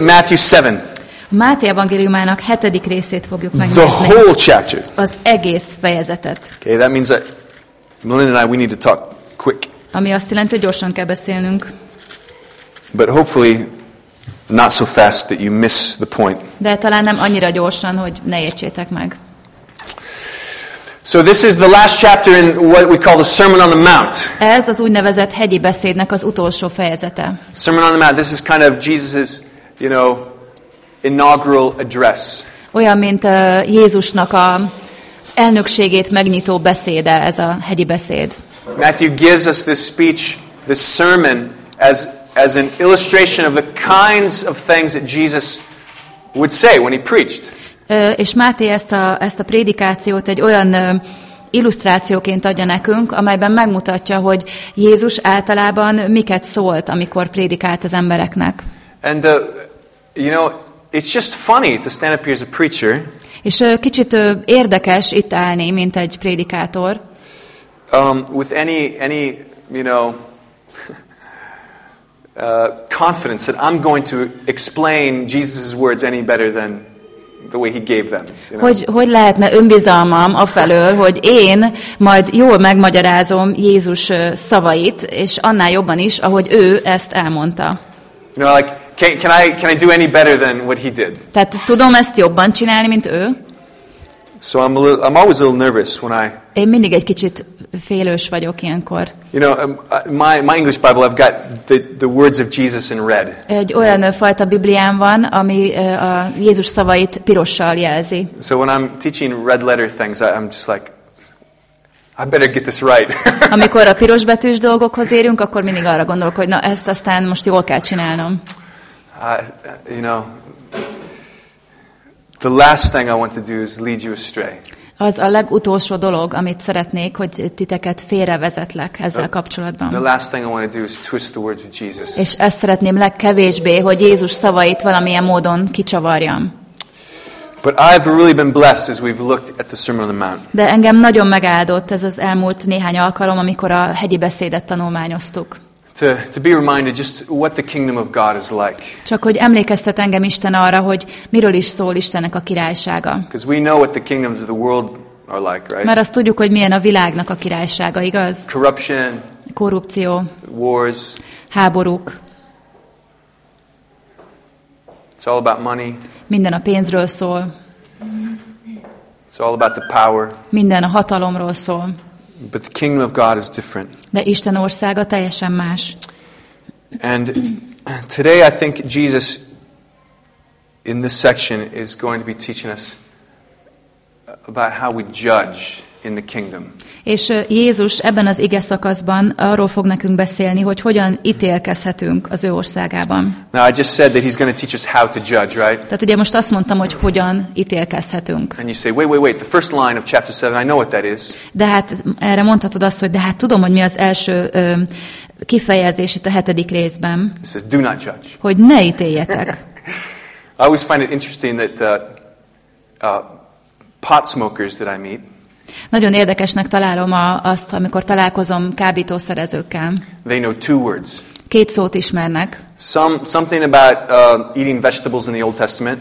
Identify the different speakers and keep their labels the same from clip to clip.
Speaker 1: Matthew 7,
Speaker 2: Máté evangéliumának hetedik részét fogjuk
Speaker 1: the
Speaker 2: megnézni.
Speaker 1: whole chapter.
Speaker 2: Az egész fejezetet.
Speaker 1: Okay, that means that Melinda and I, we need to talk quick,
Speaker 2: Ami azt jelenti, hogy gyorsan kell beszélnünk.
Speaker 1: but hopefully not so fast that you miss the point.
Speaker 2: De talán nem annyira gyorsan, hogy ne értsétek meg.
Speaker 1: So this is the last chapter in what we call the Sermon on the Mount.
Speaker 2: Ez az úgynevezett hegyi beszédnek az utolsó fejezete.
Speaker 1: Sermon on the Mount. This is kind of Jesus's, you know, inaugural address.
Speaker 2: Olyan, mint uh, Jézusnak a, az elnökségét megnyitó beszéde, ez a hegyi beszéd.
Speaker 1: Matthew gives us this speech, this sermon, as, as an illustration of the kinds of things that Jesus would say when he preached.
Speaker 2: Ö, És Máté ezt a, ezt a prédikációt egy olyan ö, illusztrációként adja nekünk, amelyben megmutatja, hogy Jézus általában miket szólt, amikor prédikált az embereknek.
Speaker 1: And, uh, you know, it's just funny to stand up here as a preacher
Speaker 2: És kicsit érdekes itt állni, mint egy prédikátor,
Speaker 1: um, with any, any, you know, uh, confidence that I'm going to explain Jesus' words any better than the way he gave them. You know?
Speaker 2: hogy, hogy lehetne önbizalmam afelől, hogy én majd jól megmagyarázom Jézus szavait, és annál jobban is, ahogy ő ezt elmondta.
Speaker 1: You know, like, can, can, I, can I do any better than what he did?
Speaker 2: Tehát tudom ezt jobban csinálni, mint ő.
Speaker 1: So I'm, a little, I'm always a little nervous when I,
Speaker 2: Én mindig egy kicsit félős vagyok ilyenkor.
Speaker 1: you know, um, my, my English Bible, I've got the, the words of Jesus in red.
Speaker 2: Egy olyan ö, fajta Bibliám van, ami a Jézus szavait pirossal jelzi.
Speaker 1: So when I'm teaching red letter things, I'm just like, I better get this right.
Speaker 2: Amikor a pirosbetűs dolgokhoz érünk, akkor mindig arra gondolok, hogy na ezt aztán most jól kell csinálnom.
Speaker 1: You know, the last thing I want to do is lead you astray.
Speaker 2: Az a legutolsó dolog, amit szeretnék, hogy titeket félrevezetlek ezzel
Speaker 1: The
Speaker 2: kapcsolatban.
Speaker 1: last thing I want to do is twist the words of Jesus.
Speaker 2: És ezt szeretném legkevésbé, hogy Jézus szavait valamilyen módon kicsavarjam.
Speaker 1: But I've really been blessed as we've looked at the Sermon on the Mount.
Speaker 2: De engem nagyon megáldott ez az elmúlt néhány alkalom, amikor a hegyi beszédet tanulmányoztuk.
Speaker 1: To, to be reminded just what the kingdom of God is like.
Speaker 2: Csak hogy emlékeztet engem Isten arra, hogy miről is szól Istennek a királysága.
Speaker 1: Because we know what the kingdoms of the world are like, right?
Speaker 2: Mert azt tudjuk, hogy milyen a világnak a királysága, igaz?
Speaker 1: Corruption,
Speaker 2: Korrupció,
Speaker 1: wars,
Speaker 2: háborúk,
Speaker 1: it's all about money,
Speaker 2: minden a pénzről szól,
Speaker 1: it's all about the power.
Speaker 2: minden a hatalomról szól.
Speaker 1: But the kingdom of God is different.
Speaker 2: De Isten országa teljesen más.
Speaker 1: And today I think Jesus in this section is going to be teaching us about how we judge in the kingdom.
Speaker 2: És Jézus ebben az ige szakaszban arról fog nekünk beszélni, hogy hogyan ítélkezhetünk az ő országában.
Speaker 1: Now I just said that he's going to teach us how to judge, right?
Speaker 2: Tehát ugye most azt mondtam, hogy hogyan ítélkezhetünk.
Speaker 1: And you say, wait, wait, wait, the first line of chapter 7, I know what that is.
Speaker 2: De hát erre mondhatod azt, hogy de hát tudom, hogy mi az első ö, kifejezés itt a hetedik részben,
Speaker 1: It says, do not judge.
Speaker 2: hogy ne ítéljetek.
Speaker 1: I always find it interesting that uh, uh, pot smokers that I meet,
Speaker 2: Nagyon érdekesnek találom a, azt, amikor találkozom kábítószerezőkkel.
Speaker 1: they know two words.
Speaker 2: Két szót ismernek,
Speaker 1: Some, something about uh, eating vegetables in the Old Testament,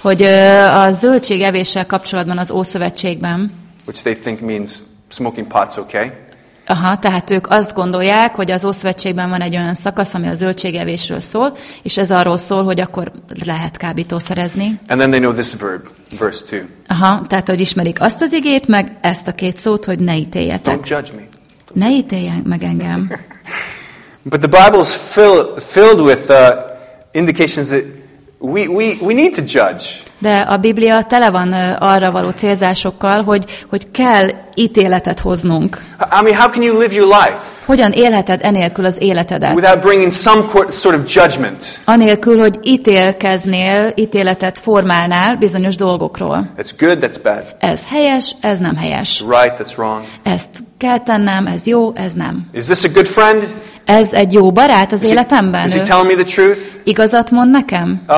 Speaker 2: hogy ö, a zöldség evéssel kapcsolatban az Ószövetségben,
Speaker 1: which they think means smoking pot's okay.
Speaker 2: Aha, tehát ők azt gondolják, hogy az Ószövetségben van egy olyan szakasz, ami a zöldségevésről szól, és ez arról szól, hogy akkor lehet kábítószerezni.
Speaker 1: And then they know this verb, verse 2.
Speaker 2: Aha, tehát hogy ismerik azt az igét, meg ezt a két szót, hogy ne ítéljetek.
Speaker 1: Don't judge me.
Speaker 2: Ne ítéljen meg engem.
Speaker 1: But the Bible is fill, filled with uh, indications that we, we, we need to judge.
Speaker 2: De a Biblia tele van arra való célzásokkal, hogy, hogy kell ítéletet hoznunk.
Speaker 1: I mean, how can you live your life
Speaker 2: Hogyan élheted enélkül az életedet?
Speaker 1: without bringing some sort of judgment?
Speaker 2: Anélkül, hogy ítélkeznél, ítéletet formálnál bizonyos dolgokról.
Speaker 1: That's good, that's bad.
Speaker 2: Ez helyes, ez nem helyes.
Speaker 1: Right, that's wrong.
Speaker 2: Ezt kell tennem, ez jó, ez nem.
Speaker 1: Is this a good friend?
Speaker 2: Ez egy jó barát az
Speaker 1: Is he,
Speaker 2: életemben?
Speaker 1: is he telling me the truth?
Speaker 2: igazat mond nekem?
Speaker 1: Uh,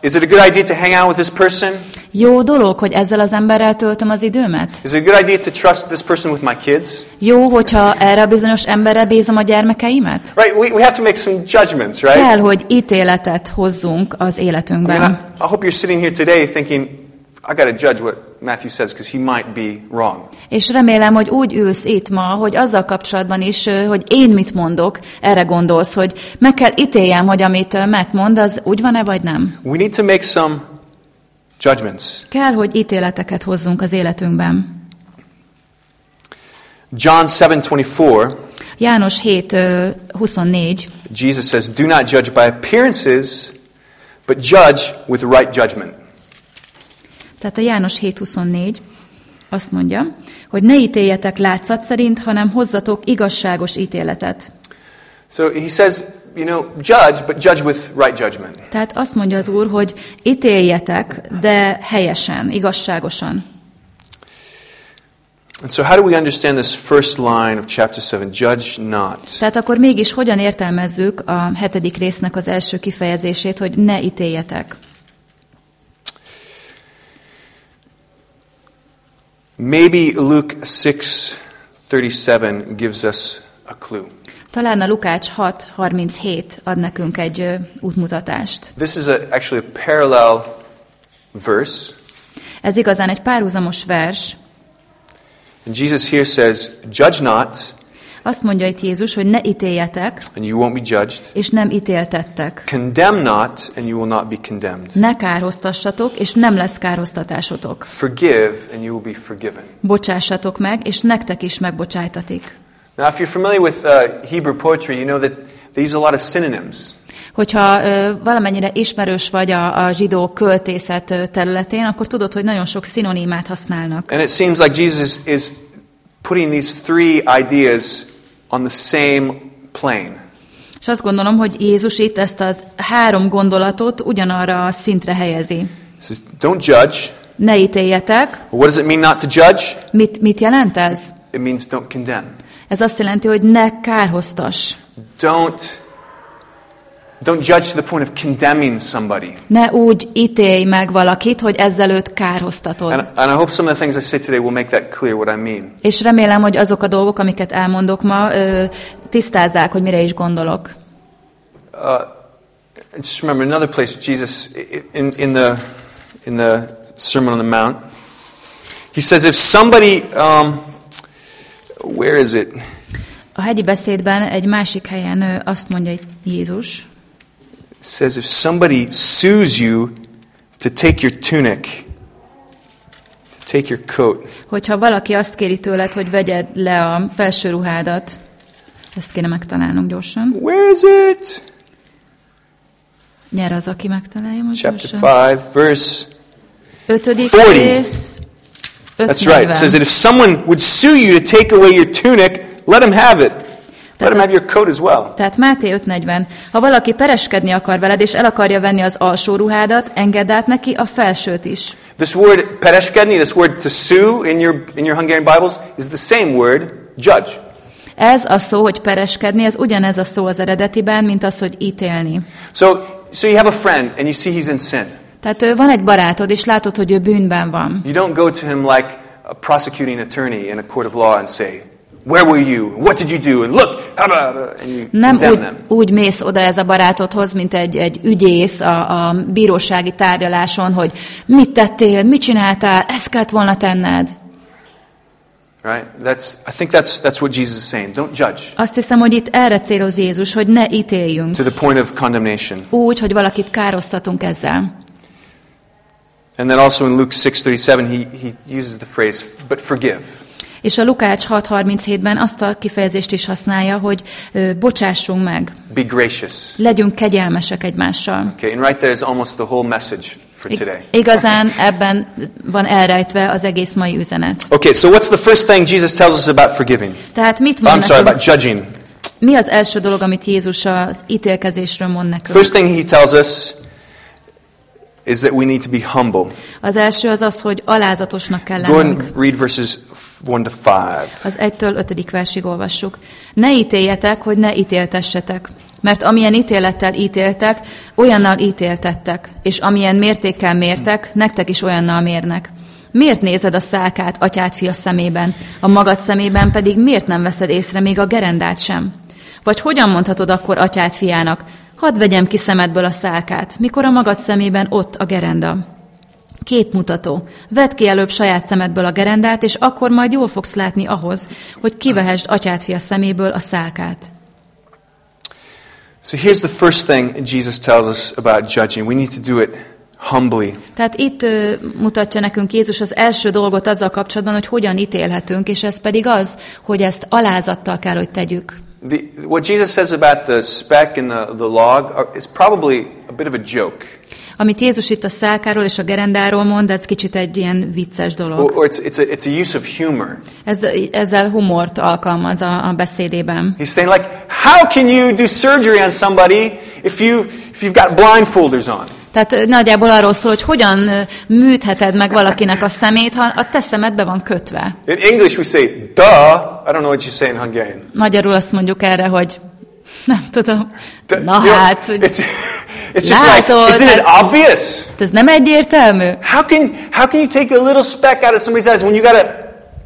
Speaker 1: is it a good idea to hang out with this person?
Speaker 2: Jó dolog, hogy ezzel az emberrel töltöm az időmet?
Speaker 1: Is it a good idea to trust this person with my kids?
Speaker 2: Jó, hogyha erre a bizonyos emberre bízom a gyermekeimet?
Speaker 1: Right? We, we have to make some judgments, right?
Speaker 2: Kell, hogy ítéletet hozzunk az
Speaker 1: I mean,
Speaker 2: életünkben.
Speaker 1: I, I hope you're sitting here today thinking, I got to judge what Matthew says because he might be wrong.
Speaker 2: És remélem, hogy úgy ülsz itt ma, hogy azzal kapcsolatban is, hogy én mit mondok, erre gondolsz, hogy meg kell ítéljem, hogy amit Matt mond, az úgy van-e vagy nem.
Speaker 1: We need to make some judgments.
Speaker 2: Kell, hogy ítéleteket hozzunk az életünkben.
Speaker 1: John 7:24,
Speaker 2: János 7, ö, 24,
Speaker 1: Jesus says, "Do not judge by appearances, but judge with right judgment."
Speaker 2: Tehát a János 7, 24 azt mondja, hogy ne ítéljetek látszat szerint, hanem hozzatok igazságos ítéletet.
Speaker 1: So he says, you know, judge, but judge with right judgment.
Speaker 2: Tehát azt mondja az Úr, hogy ítéljetek, de helyesen, igazságosan.
Speaker 1: And so how do we understand this first line of chapter 7, judge not?
Speaker 2: Tehát akkor mégis hogyan értelmezzük a hetedik résznek az első kifejezését, hogy ne ítéljetek?
Speaker 1: Maybe Luke 6:37 gives us a clue.
Speaker 2: Talán a Lukács 6.37 ad nekünk egy ö, útmutatást.
Speaker 1: This is a, actually a parallel verse.
Speaker 2: Ez igazán egy párhuzamos vers.
Speaker 1: And Jesus here says, Judge not,
Speaker 2: Azt mondja itt Jézus, hogy ne ítéljetek,
Speaker 1: and you won't be judged.
Speaker 2: és nem ítéltettek.
Speaker 1: Condemn not, and you will not be condemned.
Speaker 2: Ne kárhoztassatok, és nem lesz kárhoztatásotok.
Speaker 1: Forgive, and you will be forgiven.
Speaker 2: Bocsássatok meg, és nektek is megbocsájtatik.
Speaker 1: Now, if you're familiar with uh, Hebrew poetry, you know that they use a lot of synonyms.
Speaker 2: Hogyha ö, valamennyire ismerős vagy a, a zsidó költészet területén, akkor tudod, hogy nagyon sok szinonimát használnak.
Speaker 1: And it seems like Jesus is putting these three ideas on the same plane.
Speaker 2: És azt gondolom, hogy Jézus itt ezt az három gondolatot ugyanarra a szintre helyezi.
Speaker 1: He says, Don't judge.
Speaker 2: Ne ítéljetek.
Speaker 1: What does it mean not to judge?
Speaker 2: Mit, mit jelent ez?
Speaker 1: It means don't condemn.
Speaker 2: Ez azt jelenti, hogy ne kárhoztass.
Speaker 1: Don't, don't judge to the point of condemning somebody.
Speaker 2: Ne úgy ítélj meg valakit, hogy ezzel őt kárhoztatod.
Speaker 1: And, and I hope some of the things I say today will make that clear what I mean.
Speaker 2: És remélem, hogy azok a dolgok, amiket elmondok ma, ö, tisztázzák, hogy mire is gondolok.
Speaker 1: Just remember another place, Jesus, in, in, the, in the Sermon on the Mount, he says, if somebody, um, where is it?
Speaker 2: A hegyi beszédben egy másik helyen azt mondja Jézus,
Speaker 1: says, if somebody sues you to take your tunic, to take your coat,
Speaker 2: hogyha valaki azt kéri tőled, hogy vegyed le a felső ruhádat, ezt kéne megtalálnunk gyorsan.
Speaker 1: where is it?
Speaker 2: Nyer az, aki megtalálja most
Speaker 1: Chapter 5, verse.
Speaker 2: Ötödik
Speaker 1: 40.
Speaker 2: rész,
Speaker 1: That's right. It says that if someone would sue you to take away your tunic, let him have it. Him
Speaker 2: az-
Speaker 1: have your coat as well.
Speaker 2: Tehát Máté 5.40. Ha valaki pereskedni akar veled, és el akarja venni az alsó ruhádat, engedd át neki a felsőt is.
Speaker 1: This word pereshkedni, this word to sue in your, in your Hungarian Bibles, is the same word, judge.
Speaker 2: Ez a szó, hogy pereskedni, ez ugyanez a szó az eredetiben, mint az, hogy ítélni.
Speaker 1: So, so you have a friend and you see he's in sin.
Speaker 2: Tehát van egy barátod, és látod, hogy ő bűnben van.
Speaker 1: You don't go to him like a prosecuting attorney in a court of law and say, Where were you? What did you do? And look, how about-" and you
Speaker 2: Nem úgy,
Speaker 1: them.
Speaker 2: úgy mész oda ez a barátodhoz, mint egy, egy ügyész a, a bírósági tárgyaláson, hogy mit tettél, mit csináltál, ezt kellett volna tenned.
Speaker 1: Right? That's, I think that's, that's what Jesus is saying. Don't judge
Speaker 2: Azt hiszem, hogy itt erre céloz Jézus, hogy ne ítéljünk
Speaker 1: to the point of condemnation.
Speaker 2: úgy, hogy valakit károsztatunk ezzel.
Speaker 1: And then also in Luke 6.37, he, he uses the phrase, but forgive.
Speaker 2: És a Lukács 6.37-ben azt a kifejezést is használja, hogy ö, bocsássunk meg,
Speaker 1: Be gracious.
Speaker 2: legyünk kegyelmesek egymással.
Speaker 1: Okay, and right there is almost the whole message for today.
Speaker 2: Igazán ebben van elrejtve az egész mai üzenet.
Speaker 1: Okay, so what's the first thing Jesus tells us about forgiving?
Speaker 2: Tehát mit mond
Speaker 1: I'm sorry, about judging.
Speaker 2: mi az első dolog, amit Jézus az ítélkezésről mond nekünk?
Speaker 1: First thing he tells us is that we need to be humble.
Speaker 2: Az első az az, hogy alázatosnak kell
Speaker 1: Go
Speaker 2: lennünk.
Speaker 1: and read verses 1 to 5.
Speaker 2: Az 1-től 5. versig olvassuk. Ne ítéljetek, hogy ne ítéltessetek. Mert amilyen ítélettel ítéltek, olyannal ítéltettek, és amilyen mértékkel mértek, nektek is olyannal mérnek. Miért nézed a szálkát atyád fia szemében, a magad szemében pedig miért nem veszed észre még a gerendát sem? Vagy hogyan mondhatod akkor atyád fiának, hadd vegyem ki szemedből a szálkát, mikor a magad szemében ott a gerenda? Képmutató. Vedd ki előbb saját szemedből a gerendát, és akkor majd jól fogsz látni ahhoz, hogy kivehesd atyád fia szeméből a szálkát.
Speaker 1: So here's the first thing Jesus tells us about judging. We need to do it humbly.
Speaker 2: Tehát itt ö, mutatja nekünk Jézus az első dolgot azzal kapcsolatban, hogy hogyan ítélhetünk, és ez pedig az, hogy ezt alázattal kell, hogy tegyük.
Speaker 1: The, what Jesus says about the speck and the, the log is probably a bit of a joke.
Speaker 2: Amit Jézus itt a szálkáról és a gerendáról mond, ez kicsit egy ilyen vicces
Speaker 1: Or,
Speaker 2: dolog.
Speaker 1: or it's, it's, a, it's a use of humor.
Speaker 2: Ez, ezzel humort alkalmaz a, a beszédében.
Speaker 1: He's saying, like, how can you do surgery on somebody if, you, if you've got blindfolders on?
Speaker 2: Tehát nagyjából arról szól, hogy hogyan műtheted meg valakinek a szemét, ha a te szemed be van kötve.
Speaker 1: In English, we say, duh. I don't know what you say in Hungarian.
Speaker 2: Magyarul azt mondjuk erre, hogy nem tudom.
Speaker 1: Duh,
Speaker 2: Na
Speaker 1: you know,
Speaker 2: hát, hogy
Speaker 1: it's, it's just like,
Speaker 2: Látod,
Speaker 1: isn't it
Speaker 2: hát-
Speaker 1: obvious?
Speaker 2: ez nem egyértelmű?
Speaker 1: How can, how can you take a little speck out of somebody's eyes when you got a,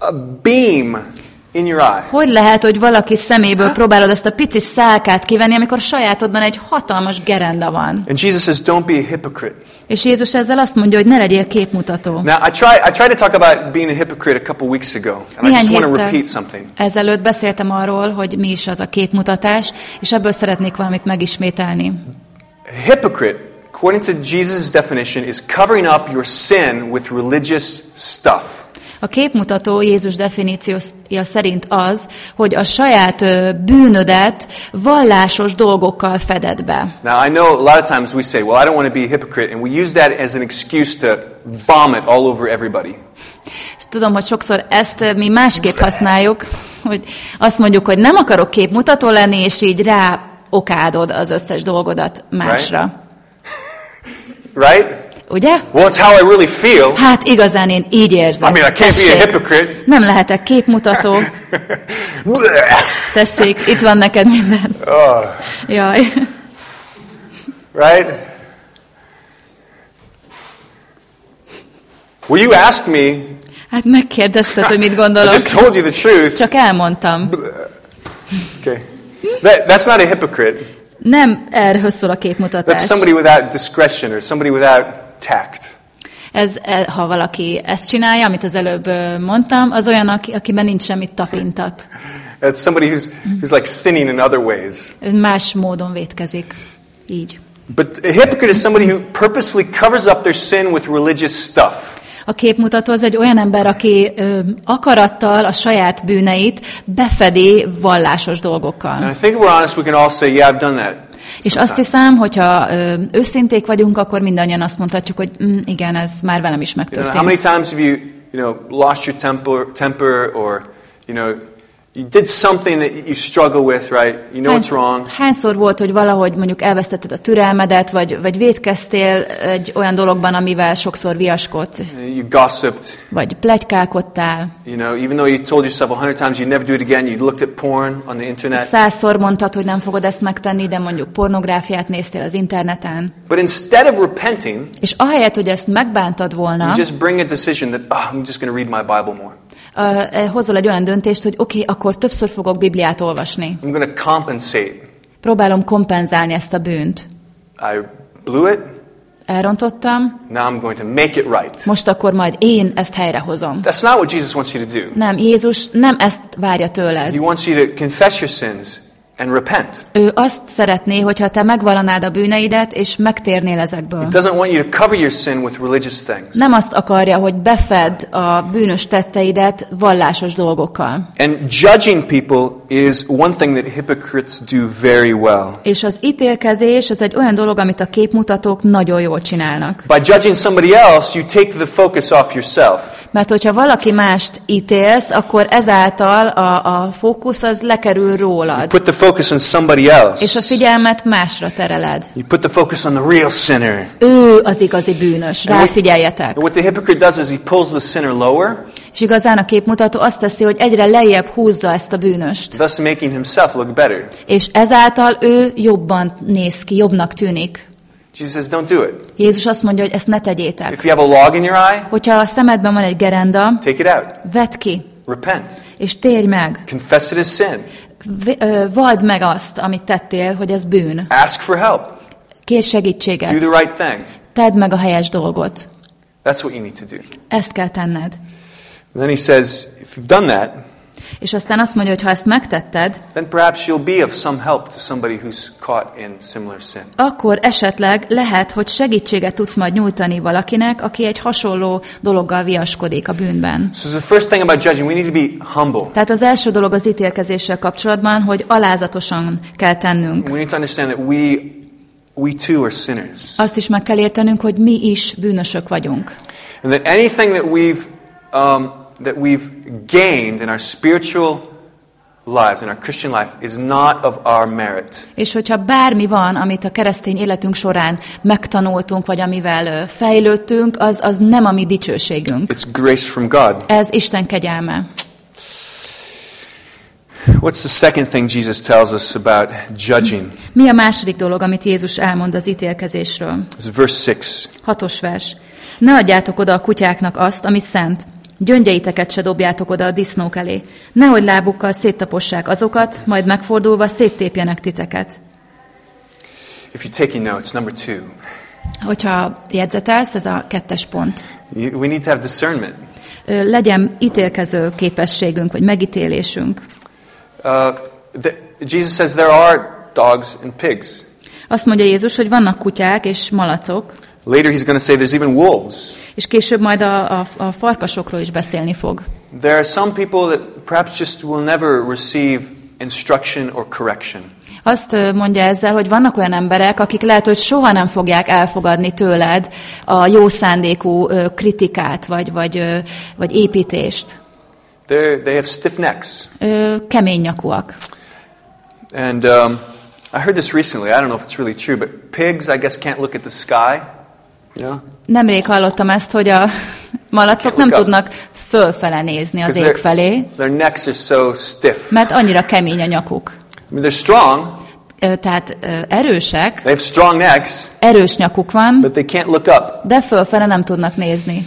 Speaker 1: a beam in your eye?
Speaker 2: Hogy lehet, hogy valaki szeméből próbálod ezt a pici szálkát kivenni, amikor sajátodban egy hatalmas gerenda van?
Speaker 1: And Jesus says, don't be a hypocrite.
Speaker 2: És Jézus ezzel azt mondja, hogy ne legyél képmutató.
Speaker 1: Now, I, try, I tried to talk about being a hypocrite a couple weeks ago, and I
Speaker 2: Néhány
Speaker 1: just want to repeat something.
Speaker 2: ezelőtt beszéltem arról, hogy mi is az a képmutatás, és ebből szeretnék valamit megismételni.
Speaker 1: A hypocrite, according to Jesus' definition, is covering up your sin with religious stuff.
Speaker 2: A képmutató Jézus definíciója szerint az, hogy a saját bűnödet vallásos dolgokkal feded be.
Speaker 1: Now, I know a lot of times we say, well, I don't want to be a hypocrite, and we use that as an excuse to vomit all over everybody.
Speaker 2: És tudom, hogy sokszor ezt mi másképp használjuk, hogy azt mondjuk, hogy nem akarok képmutató lenni, és így rá okádod az összes dolgodat másra.
Speaker 1: Right?
Speaker 2: Ugye?
Speaker 1: Well, it's how I really feel.
Speaker 2: Hát igazán én így érzem.
Speaker 1: I mean, I can't be a
Speaker 2: Tessék,
Speaker 1: hypocrite.
Speaker 2: nem lehetek képmutató. Tessék, itt van neked minden.
Speaker 1: oh,
Speaker 2: Jaj.
Speaker 1: right? Well, you asked me.
Speaker 2: Hát megkérdezted, hogy mit
Speaker 1: I
Speaker 2: gondolok.
Speaker 1: just told you the truth.
Speaker 2: Csak elmondtam.
Speaker 1: Okay. That, that's not a hypocrite.
Speaker 2: Nem erről szól a
Speaker 1: That's
Speaker 2: képmutatás.
Speaker 1: somebody without discretion or somebody without tact.
Speaker 2: Ez, e, ha valaki ezt csinálja, amit az előbb mondtam, az olyan, aki, akiben nincs semmi tapintat.
Speaker 1: That's somebody who's, who's like sinning in other ways.
Speaker 2: Más módon vétkezik. Így.
Speaker 1: But a hypocrite is somebody who purposely covers up their sin with religious stuff.
Speaker 2: A képmutató az egy olyan ember, aki ö, akarattal a saját bűneit befedi vallásos
Speaker 1: And
Speaker 2: dolgokkal.
Speaker 1: I think we're honest, we can all say, yeah, I've done that.
Speaker 2: És azt hiszem, hogyha őszinték vagyunk, akkor mindannyian azt mondhatjuk, hogy mm, igen, ez már velem is
Speaker 1: You know, how many
Speaker 2: megtörtént.
Speaker 1: times have you, you know, lost your temper, temper or, you know, you did something that you struggle with, right? You know it's wrong.
Speaker 2: hányszor volt, hogy valahogy mondjuk elvesztetted a türelmedet, vagy, vagy védkeztél egy olyan dologban, amivel sokszor viaskodsz,
Speaker 1: You gossiped.
Speaker 2: vagy plegykálkodtál,
Speaker 1: You know, even though you told yourself a hundred times you'd never do it again, you looked at porn on the internet.
Speaker 2: Százszor mondtad, hogy nem fogod ezt megtenni, de mondjuk pornográfiát néztél az interneten.
Speaker 1: But instead of repenting,
Speaker 2: És ahelyett, hogy ezt megbántad volna,
Speaker 1: you just bring a decision that, oh, I'm just going to read my Bible more.
Speaker 2: Uh, hozol egy olyan döntést, hogy oké, okay, akkor többször fogok Bibliát olvasni.
Speaker 1: I'm going to compensate.
Speaker 2: Próbálom kompenzálni ezt a bűnt.
Speaker 1: I blew it.
Speaker 2: Elrontottam,
Speaker 1: Now I'm going to make it right.
Speaker 2: most akkor majd én ezt helyrehozom.
Speaker 1: That's not what Jesus wants you to do.
Speaker 2: Nem, Jézus nem ezt várja tőled.
Speaker 1: He wants you to confess your sins and repent.
Speaker 2: Ő azt szeretné, hogyha te megvallanád a bűneidet, és megtérnél ezekből.
Speaker 1: He doesn't want you to cover your sin with religious things.
Speaker 2: Nem azt akarja, hogy befedd a bűnös tetteidet vallásos dolgokkal.
Speaker 1: And judging people is one thing that hypocrites do very well.
Speaker 2: És az ítélkezés az egy olyan dolog, amit a képmutatók nagyon jól csinálnak.
Speaker 1: By judging somebody else, you take the focus off yourself.
Speaker 2: Mert hogyha valaki mást ítélsz, akkor ezáltal a, a fókusz az lekerül rólad.
Speaker 1: Put the focus on somebody
Speaker 2: És a
Speaker 1: else.
Speaker 2: figyelmet másra tereled.
Speaker 1: You put the focus on the real sinner.
Speaker 2: Ő az igazi bűnös, ráfigyeljetek.
Speaker 1: And what the hypocrite does is he pulls the sinner lower
Speaker 2: És igazán a képmutató azt teszi, hogy egyre lejjebb húzza ezt a bűnöst.
Speaker 1: thus making himself look better.
Speaker 2: És ezáltal ő jobban néz ki, jobbnak tűnik.
Speaker 1: Jesus says, don't do it.
Speaker 2: Jézus azt mondja, hogy ezt ne tegyétek.
Speaker 1: If you have a log in your eye,
Speaker 2: Hogyha a szemedben van egy gerenda,
Speaker 1: take it out.
Speaker 2: vedd ki,
Speaker 1: Repent.
Speaker 2: és térj meg.
Speaker 1: Confess it as sin.
Speaker 2: Vald meg azt, amit tettél, hogy ez bűn.
Speaker 1: Ask for help.
Speaker 2: Kérj
Speaker 1: Do
Speaker 2: segítséget.
Speaker 1: the right thing.
Speaker 2: Tedd meg a helyes dolgot.
Speaker 1: That's what you need to do.
Speaker 2: Ezt kell tenned.
Speaker 1: And then he says, if you've done that,
Speaker 2: És aztán azt mondja, hogy ha ezt megtetted,
Speaker 1: then perhaps you'll be of some help to somebody who's caught in similar sin.
Speaker 2: akkor esetleg lehet, hogy segítséget tudsz majd nyújtani valakinek, aki egy hasonló dologgal viaskodik a bűnben.
Speaker 1: So the first thing about judging, we need to be humble.
Speaker 2: Tehát az első dolog az ítélkezéssel kapcsolatban, hogy alázatosan kell tennünk.
Speaker 1: We need to understand that we, we too are sinners.
Speaker 2: Azt is meg kell értenünk, hogy mi is bűnösök vagyunk.
Speaker 1: And that anything that we've, um, that we've gained in our spiritual lives, in our Christian life, is not of our merit.
Speaker 2: És hogyha bármi van, amit a keresztény életünk során megtanultunk, vagy amivel fejlődtünk, az, az nem a mi dicsőségünk.
Speaker 1: It's grace from God.
Speaker 2: Ez Isten kegyelme.
Speaker 1: What's the second thing Jesus tells us about judging?
Speaker 2: Mi a második dolog, amit Jézus elmond az ítélkezésről?
Speaker 1: It's verse 6.
Speaker 2: Hatos vers. Ne adjátok oda a kutyáknak azt, ami szent. Gyöngyeiteket se dobjátok oda a disznók elé. Nehogy lábukkal széttapossák azokat, majd megfordulva széttépjenek titeket.
Speaker 1: If you're taking notes, number two,
Speaker 2: Hogyha jegyzetelsz, ez a kettes pont.
Speaker 1: we need to have discernment.
Speaker 2: Legyen ítélkező képességünk, vagy megítélésünk.
Speaker 1: Uh, the, Jesus says there are dogs and pigs.
Speaker 2: Azt mondja Jézus, hogy vannak kutyák és malacok,
Speaker 1: Later, he's going to say there's even wolves.
Speaker 2: és később majd a, a, a farkasokról is beszélni fog.
Speaker 1: There are some people that perhaps just will never receive instruction or correction.
Speaker 2: Azt mondja ezzel, hogy vannak olyan emberek, akik lehet, hogy soha nem fogják elfogadni tőled a jó szándékú kritikát, vagy, vagy, vagy építést.
Speaker 1: They're, they have stiff necks.
Speaker 2: Kemény nyakúak.
Speaker 1: And um, I heard this recently. I don't know if it's really true, but pigs, I guess, can't look at the sky. Know?
Speaker 2: Nemrég hallottam ezt, hogy a malacok nem tudnak fölfele nézni az ég felé,
Speaker 1: their necks are so stiff.
Speaker 2: mert annyira kemény a nyakuk.
Speaker 1: I mean, they're strong.
Speaker 2: Tehát erősek,
Speaker 1: They have strong necks,
Speaker 2: erős nyakuk van,
Speaker 1: but they can't look up.
Speaker 2: de fölfele nem tudnak nézni.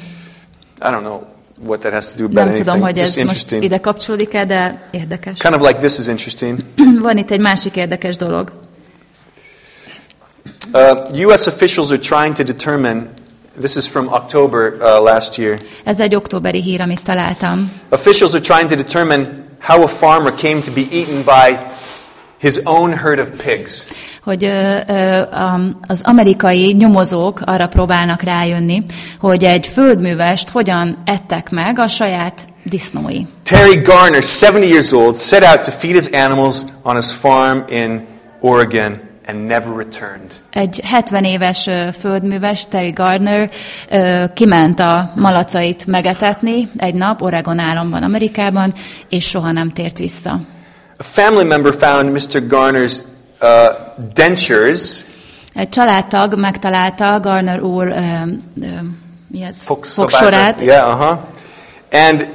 Speaker 1: I don't know what that has to do about
Speaker 2: Nem
Speaker 1: anything.
Speaker 2: tudom, hogy
Speaker 1: Just
Speaker 2: ez most ide kapcsolódik-e, de érdekes.
Speaker 1: Kind of like this is interesting.
Speaker 2: Van itt egy másik érdekes dolog.
Speaker 1: Uh, U.S. officials are trying to determine. This is from October uh, last year.
Speaker 2: Ez egy októberi hír, amit találtam.
Speaker 1: Officials are trying to determine how a farmer came to be eaten by his own herd of pigs.
Speaker 2: hogy ö, ö, az amerikai nyomozók arra próbálnak rájönni, hogy egy földművest hogyan ettek meg a saját disznói.
Speaker 1: Terry Garner, 70 years old, set out to feed his animals on his farm in Oregon and never returned.
Speaker 2: Egy 70 éves földműves, Terry Gardner, kiment a malacait megetetni egy nap Oregon államban, Amerikában, és soha nem tért vissza.
Speaker 1: A family member found Mr. Garner's uh, dentures,
Speaker 2: Egy családtag megtalálta Garner úr ö, ö, mi ez?
Speaker 1: fogsorát, yeah, uh-huh, and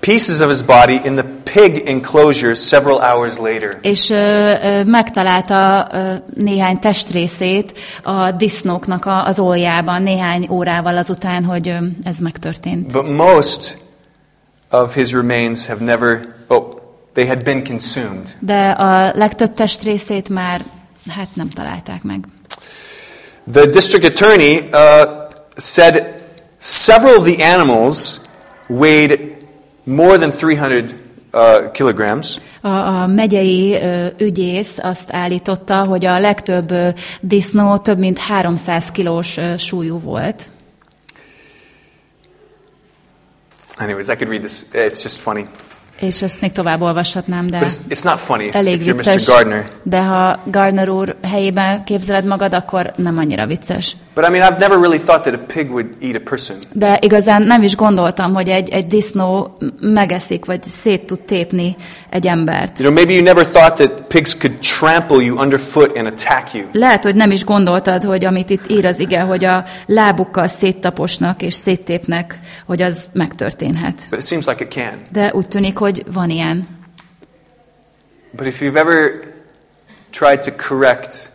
Speaker 1: pieces of his body in the pig enclosure several hours later.
Speaker 2: és ö, ö, megtalálta ö, néhány testrészét a disznóknak a, az oljában néhány órával azután, hogy ö, ez megtörtént.
Speaker 1: But most of his remains have never, oh, they had been consumed.
Speaker 2: De a legtöbb testrészét már hát nem találták meg.
Speaker 1: The district attorney uh, said several of the animals weighed more than 300 uh, kilograms.
Speaker 2: A, a megyei ö, ügyész azt állította, hogy a legtöbb ö, disznó több mint 300 kilós ö, súlyú volt.
Speaker 1: Anyways, I could read this. It's just funny.
Speaker 2: És ezt még tovább olvashatnám, de
Speaker 1: it's, it's not funny
Speaker 2: elég
Speaker 1: if you're Mr.
Speaker 2: vicces.
Speaker 1: Gardner.
Speaker 2: De ha Gardner úr helyében képzeled magad, akkor nem annyira vicces.
Speaker 1: But I mean, I've never really thought that a pig would eat a person.
Speaker 2: De igazán nem is gondoltam, hogy egy, egy disznó megeszik, vagy szét tud tépni egy embert.
Speaker 1: You know, maybe you never thought that pigs could trample you underfoot and attack you.
Speaker 2: Lehet, hogy nem is gondoltad, hogy amit itt ír az ige, hogy a lábukkal széttaposnak és széttépnek, hogy az megtörténhet.
Speaker 1: But it seems like it can.
Speaker 2: De úgy tűnik, hogy van ilyen.
Speaker 1: But if you've ever tried to correct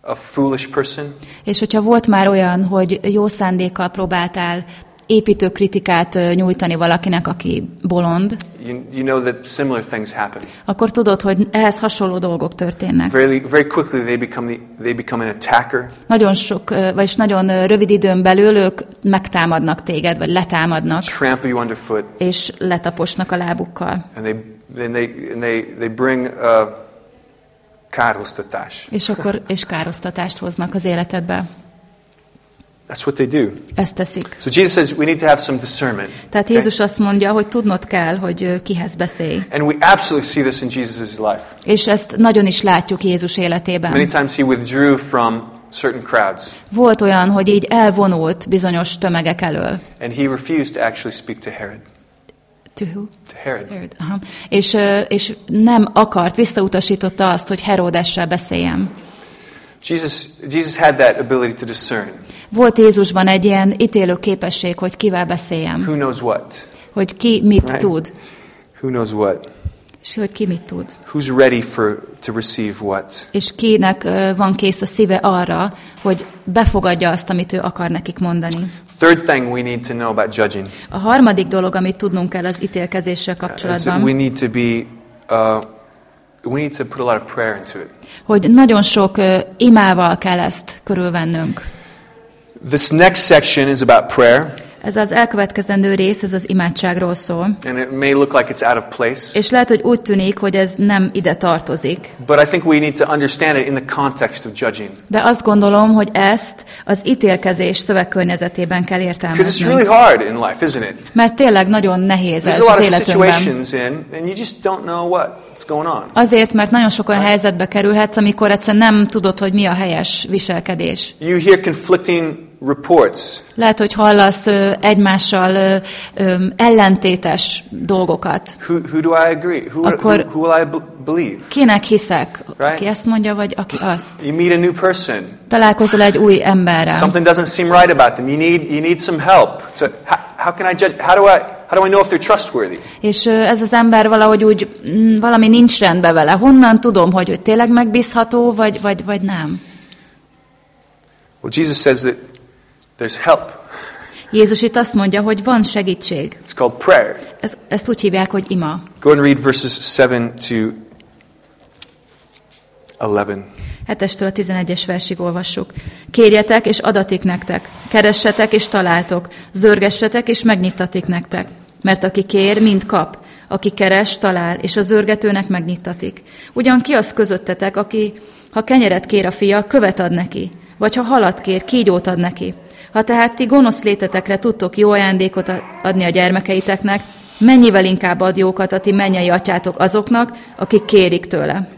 Speaker 1: a foolish person,
Speaker 2: És hogyha volt már olyan, hogy jó szándékkal próbáltál építő kritikát nyújtani valakinek, aki bolond,
Speaker 1: you, you know that similar things happen.
Speaker 2: akkor tudod, hogy ehhez hasonló dolgok történnek.
Speaker 1: Very, very quickly, they become, the, they become an attacker.
Speaker 2: Nagyon sok, vagyis nagyon rövid időn belül ők megtámadnak téged, vagy letámadnak,
Speaker 1: trample you underfoot,
Speaker 2: és letaposnak a lábukkal.
Speaker 1: and they, then they, they, they bring uh, kárhoztatás.
Speaker 2: És akkor és károsztatást hoznak az életedbe.
Speaker 1: That's what they do.
Speaker 2: Ezt teszik.
Speaker 1: So Jesus says we need to have some discernment.
Speaker 2: Tehát
Speaker 1: okay?
Speaker 2: Jézus azt mondja, hogy tudnod kell, hogy kihez beszélj.
Speaker 1: And we absolutely see this in Jesus' life.
Speaker 2: És ezt nagyon is látjuk Jézus
Speaker 1: Many
Speaker 2: életében.
Speaker 1: times he withdrew from certain crowds,
Speaker 2: Volt olyan, hogy így elvonult bizonyos tömegek elől.
Speaker 1: and he refused to actually speak to Herod.
Speaker 2: To who?
Speaker 1: To Herod.
Speaker 2: Herod, Aha. És, és nem akart, visszautasította azt, hogy Heródessel beszéljem.
Speaker 1: Jesus, Jesus had that ability to discern.
Speaker 2: Volt Jézusban egy ilyen ítélő képesség, hogy kivel beszéljem,
Speaker 1: Who knows what?
Speaker 2: hogy ki mit
Speaker 1: Right.
Speaker 2: tud,
Speaker 1: Who knows what?
Speaker 2: és hogy ki mit tud.
Speaker 1: Who's ready for to receive what?
Speaker 2: És kinek van kész a szíve arra, hogy befogadja azt, amit ő akar nekik mondani.
Speaker 1: Third thing we need to know about judging
Speaker 2: A harmadik dolog, amit tudnunk kell az ítélkezéssel
Speaker 1: that we
Speaker 2: kapcsolatban,
Speaker 1: need to be uh, we need to put a lot of prayer into it.
Speaker 2: hogy nagyon sok ö, imával kell ezt körülvennünk.
Speaker 1: This next section is about prayer,
Speaker 2: Ez az elkövetkezendő rész, ez az imádságról szól.
Speaker 1: and it may look like it's out of place,
Speaker 2: És lehet, hogy úgy tűnik, hogy ez nem ide tartozik.
Speaker 1: but I think we need to understand it in the context of judging.
Speaker 2: De azt gondolom, hogy ezt az ítélkezés szövegkörnyezetében kell
Speaker 1: Because it's
Speaker 2: értelmezni.
Speaker 1: really hard in life, isn't it?
Speaker 2: Mert tényleg nagyon nehéz
Speaker 1: There's
Speaker 2: ez
Speaker 1: a lot
Speaker 2: az
Speaker 1: of
Speaker 2: életünkben.
Speaker 1: situations in, and you just don't know what's going on.
Speaker 2: Azért, mert nagyon sok olyan helyzetbe kerülhetsz, amikor egyszerűen nem tudod, hogy mi a helyes viselkedés.
Speaker 1: You hear conflicting reports.
Speaker 2: Lehet, hogy hallasz ö, egymással ö, ö, ellentétes dolgokat.
Speaker 1: Who, who do I agree? Who,
Speaker 2: Akkor-
Speaker 1: who, who will I believe?
Speaker 2: Kinek hiszek?
Speaker 1: Right.
Speaker 2: Aki ezt mondja, vagy aki azt?
Speaker 1: You meet a new person.
Speaker 2: Találkozol egy új emberrel.
Speaker 1: Something doesn't seem right about them. You need, you need some help. So how, how can I judge? How do I, how do I know if they're trustworthy?
Speaker 2: És ez az ember valahogy úgy, mm, valami nincs rendben vele. Honnan tudom, hogy, hogy tényleg megbízható, vagy, vagy, vagy nem?
Speaker 1: Well, Jesus says that there's help.
Speaker 2: Jézus itt azt mondja, hogy van segítség.
Speaker 1: It's called prayer.
Speaker 2: Ez, ezt úgy hívják, hogy ima.
Speaker 1: Go and read verses 7 to 11.
Speaker 2: 7-estől a 11-es versig olvassuk. Kérjetek, és adatik nektek. Keressetek, és találtok. Zörgessetek, és megnyitatik nektek. Mert aki kér, mind kap. Aki keres, talál, és a zörgetőnek megnyitatik. Ugyan ki az közöttetek, aki, ha kenyeret kér a fia, követ ad neki. Vagy ha halat kér, kígyót ad neki. Ha tehát ti gonosz létetekre tudtok jó ajándékot adni a gyermekeiteknek, mennyivel inkább ad jókat a ti mennyei atyátok azoknak, akik kérik tőle.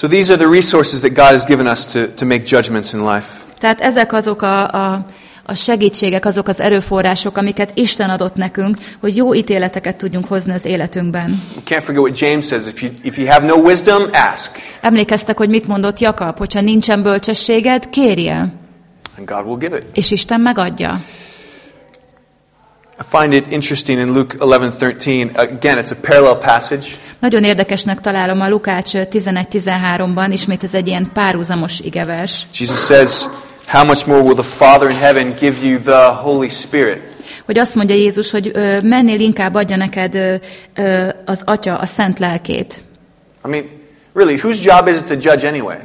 Speaker 1: So these are the resources that God has given us to, to make judgments in life.
Speaker 2: Tehát ezek azok a, a, a segítségek, azok az erőforrások, amiket Isten adott nekünk, hogy jó ítéleteket tudjunk hozni az életünkben.
Speaker 1: Can't forget what James says. If you, if you have no wisdom, ask,
Speaker 2: Emlékeztek, hogy mit mondott Jakab, hogyha nincsen bölcsességed, kérjél,
Speaker 1: and God will give it.
Speaker 2: és Isten megadja.
Speaker 1: I find it interesting in Luke 11:13. Again, it's a parallel passage.
Speaker 2: Nagyon érdekesnek találom a Lukács 11-13-ban, ismét ez egy ilyen párhuzamos igevers,
Speaker 1: Jesus says, "How much more will the Father in heaven give you the Holy Spirit?"
Speaker 2: hogy azt mondja Jézus, hogy ö, mennél inkább adja neked ö, ö, az Atya a szent lelkét.
Speaker 1: I mean, really, whose job is it to judge anyway?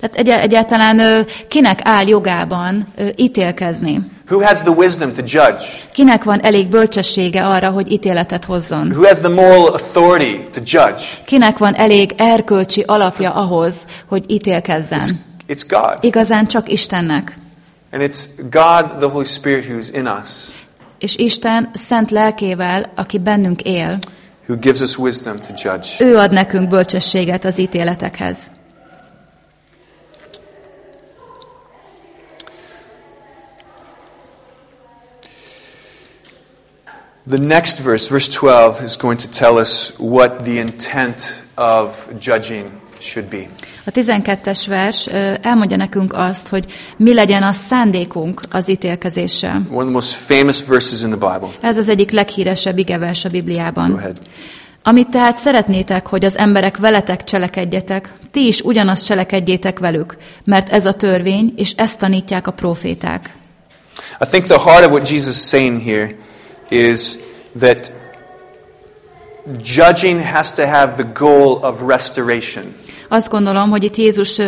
Speaker 2: Tehát egy, egyáltalán ö, kinek áll jogában ö, ítélkezni?
Speaker 1: Who has the wisdom to judge?
Speaker 2: Kinek van elég bölcsessége arra, hogy ítéletet hozzon?
Speaker 1: Who has the moral authority to judge?
Speaker 2: Kinek van elég erkölcsi alapja ahhoz, hogy ítélkezzen?
Speaker 1: It's, it's God.
Speaker 2: Igazán csak Istennek.
Speaker 1: And it's God, the Holy Spirit, who's in us.
Speaker 2: És Isten szent lelkével, aki bennünk él,
Speaker 1: who gives us wisdom to judge.
Speaker 2: ő ad nekünk bölcsességet az ítéletekhez.
Speaker 1: The next verse, verse 12, is going to tell us what the intent of judging should be.
Speaker 2: A 12-es vers elmondja nekünk azt, hogy mi legyen a szándékunk az ítélkezéssel.
Speaker 1: One of the most famous verses in the Bible.
Speaker 2: Ez az egyik leghíresebb igevers a
Speaker 1: Go
Speaker 2: Bibliában.
Speaker 1: ahead.
Speaker 2: Amit tehát szeretnétek, hogy az emberek veletek cselekedjetek, ti is ugyanazt cselekedjétek velük, mert ez a törvény, és ezt tanítják a proféták.
Speaker 1: I think the heart of what Jesus is saying here is that judging has to have the goal of restoration.
Speaker 2: Azt gondolom, hogy itt Jézus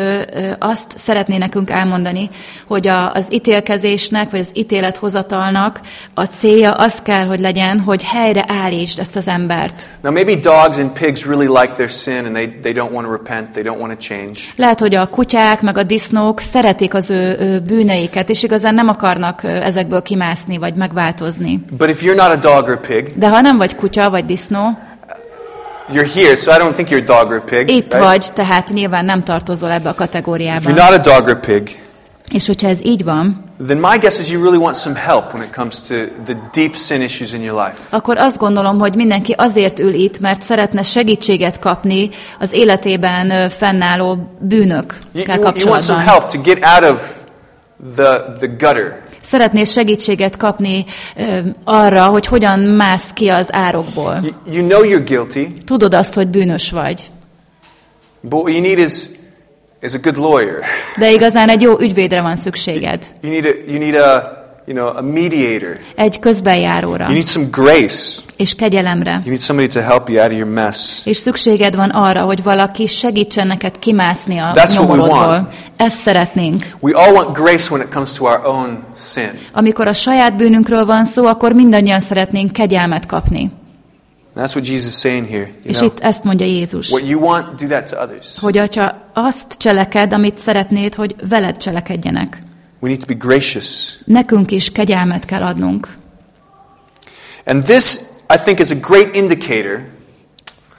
Speaker 2: azt szeretné nekünk elmondani, hogy az ítélkezésnek, vagy az ítélethozatalnak a célja az kell, hogy legyen, hogy helyre állítsd ezt az embert.
Speaker 1: Now, maybe dogs and pigs really like their sin and they, they don't want to repent, they don't want to change.
Speaker 2: Lehet, hogy a kutyák meg a disznók szeretik az ő, ő bűneiket, és igazán nem akarnak ezekből kimászni, vagy megváltozni.
Speaker 1: But if you're not a dog or a pig,
Speaker 2: De ha nem vagy kutya, vagy disznó,
Speaker 1: you're here, so I don't think you're a dog or a pig.
Speaker 2: itt
Speaker 1: right?
Speaker 2: vagy, tehát nyilván nem tartozol ebbe a
Speaker 1: If
Speaker 2: kategóriába.
Speaker 1: you're not a dog or a pig,
Speaker 2: És hogyha ez így van,
Speaker 1: then my guess is you really want some help when it comes to the deep sin issues in your life.
Speaker 2: akkor azt gondolom, hogy mindenki azért ül itt, mert szeretne segítséget kapni az életében fennálló
Speaker 1: You,
Speaker 2: bűnökkel
Speaker 1: you, you want some
Speaker 2: kapcsolatban.
Speaker 1: help to get out of the, the gutter.
Speaker 2: Szeretnél segítséget kapni arra, hogy hogyan mász ki az árokból.
Speaker 1: You, you know you're guilty,
Speaker 2: Tudod azt, hogy bűnös vagy,
Speaker 1: but what you need is, is a good lawyer.
Speaker 2: de igazán egy jó ügyvédre van szükséged.
Speaker 1: You need a, you need a, you know, a mediator.
Speaker 2: Egy közbenjáróra,
Speaker 1: You need some grace.
Speaker 2: és kegyelemre.
Speaker 1: You need somebody to help you out of your mess.
Speaker 2: És szükséged van arra, hogy valaki segítsen neked kimászni a
Speaker 1: That's
Speaker 2: nyomorodból. Ezt szeretnénk.
Speaker 1: We all want grace when it comes to our own sin.
Speaker 2: Amikor a saját bűnünkről van szó, akkor mindannyian szeretnénk kegyelmet kapni.
Speaker 1: That's what Jesus is saying here. You
Speaker 2: És
Speaker 1: know,
Speaker 2: itt ezt mondja Jézus,
Speaker 1: what you want, do that to others.
Speaker 2: hogy ha azt cseleked, amit szeretnéd, hogy veled cselekedjenek.
Speaker 1: We need to be gracious.
Speaker 2: Nekünk is kegyelmet kell adnunk.
Speaker 1: And this, I think, is a great indicator.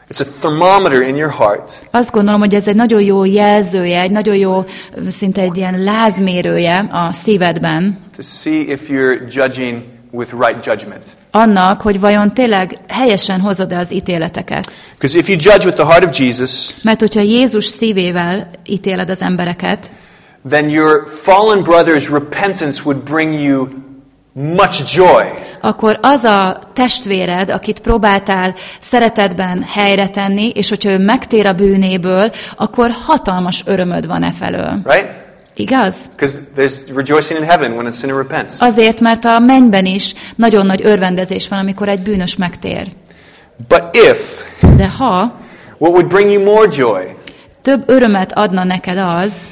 Speaker 1: It's a thermometer in your heart
Speaker 2: Azt gondolom, hogy ez egy nagyon jó jelzője, egy nagyon jó, szinte egy ilyen lázmérője a szívedben,
Speaker 1: to see if you're judging with right judgment.
Speaker 2: annak, hogy vajon tényleg helyesen hozod-e az ítéleteket.
Speaker 1: Because if you judge with the heart of Jesus,
Speaker 2: Mert hogyha Jézus szívével ítéled az embereket,
Speaker 1: then your fallen brother's repentance would bring you much joy.
Speaker 2: akkor az a testvéred, akit próbáltál szeretetben helyre tenni, és hogyha ő megtér a bűnéből, akkor hatalmas örömöd van e felől.
Speaker 1: Right?
Speaker 2: Igaz?
Speaker 1: Because there's rejoicing in heaven when a sinner repents.
Speaker 2: Azért, mert a mennyben is nagyon nagy örvendezés van, amikor egy bűnös megtér.
Speaker 1: But if
Speaker 2: De ha
Speaker 1: what would bring you more joy,
Speaker 2: több örömet adna neked az,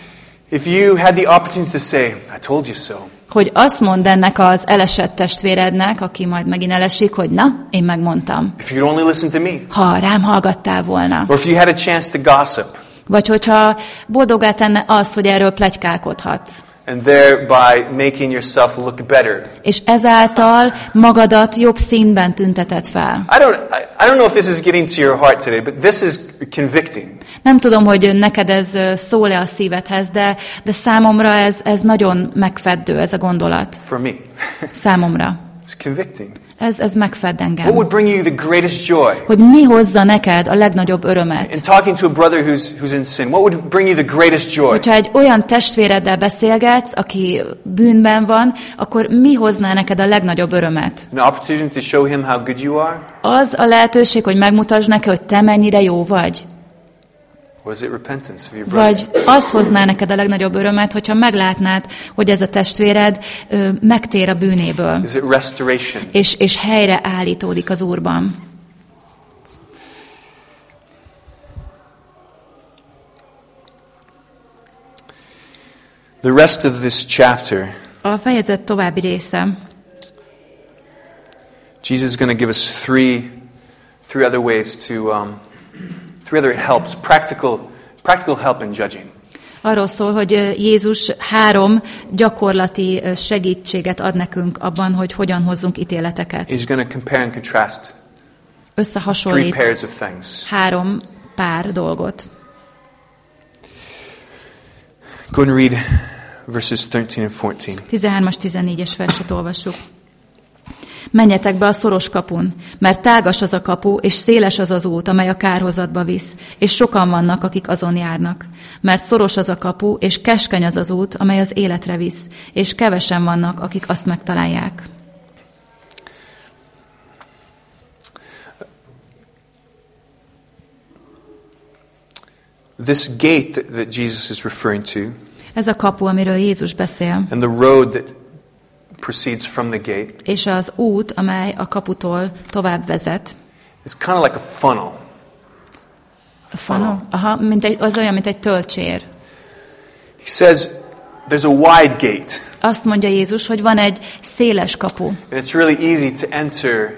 Speaker 1: if you had the opportunity to say, I told you so,
Speaker 2: hogy azt mondd ennek az elesett testvérednek, aki majd megint elesik, hogy na, én megmondtam.
Speaker 1: if you'd only listen to me,
Speaker 2: Ha rám hallgattál volna.
Speaker 1: or if you had a chance to gossip,
Speaker 2: Vagy hogyha boldogá tenne az, hogy erről plegykálkodhatsz.
Speaker 1: And thereby making yourself look better.
Speaker 2: És ezáltal magadat jobb színben tünteted fel.
Speaker 1: I don't, I, I don't know if this is getting to your heart today, but this is convicting.
Speaker 2: Nem tudom, hogy neked ez szól-e a szívedhez, de, de számomra ez, ez nagyon megfeddő, ez a gondolat.
Speaker 1: For me,
Speaker 2: Számomra.
Speaker 1: it's convicting.
Speaker 2: Ez, ez megfed
Speaker 1: What
Speaker 2: engem.
Speaker 1: would bring you the greatest joy?
Speaker 2: Hogy mi hozza neked a legnagyobb örömet.
Speaker 1: In talking to a brother who's, who's in sin, what would bring you the greatest joy?
Speaker 2: Hogyha egy olyan testvéreddel beszélgetsz, aki bűnben van, akkor mi hozná neked a legnagyobb örömet?
Speaker 1: An opportunity to show him how good you are?
Speaker 2: Az a lehetőség, hogy megmutasd neki, hogy te mennyire jó vagy?
Speaker 1: Or is it repentance of your brother?
Speaker 2: Vagy az hozná neked a legnagyobb örömet, hogyha meglátnád, hogy ez a testvéred ö, megtér a bűnéből,
Speaker 1: Is it restoration?
Speaker 2: és, és helyre állítódik az Úrban.
Speaker 1: The rest of this chapter,
Speaker 2: A fejezet további része.
Speaker 1: Jesus is going to give us three, three other ways to, um, three other helps, practical, practical help in judging.
Speaker 2: Arról szól, hogy Jézus három gyakorlati segítséget ad nekünk abban, hogy hogyan hozzunk ítéleteket.
Speaker 1: He's going to compare and contrast three
Speaker 2: Összehasonlít
Speaker 1: pairs of things.
Speaker 2: három pár dolgot.
Speaker 1: Go and read verses 13 and 14.
Speaker 2: 13-as, 14-es verset olvassuk. Menjetek be a szoros kapun, mert tágas az a kapu, és széles az az út, amely a kárhozatba visz, és sokan vannak, akik azon járnak. Mert szoros az a kapu, és keskeny az az út, amely az életre visz, és kevesen vannak, akik azt megtalálják.
Speaker 1: This gate that, Jesus is referring to,
Speaker 2: Ez a kapu, amiről Jézus beszél,
Speaker 1: and the road that proceeds from the gate,
Speaker 2: és az út, amely a kaputól tovább vezet.
Speaker 1: is kind of like a funnel.
Speaker 2: A funnel? Aha, mint egy, az olyan, mint egy tölcsér.
Speaker 1: He says there's a wide gate,
Speaker 2: Azt mondja Jézus, hogy van egy széles kapu,
Speaker 1: and it's really easy to enter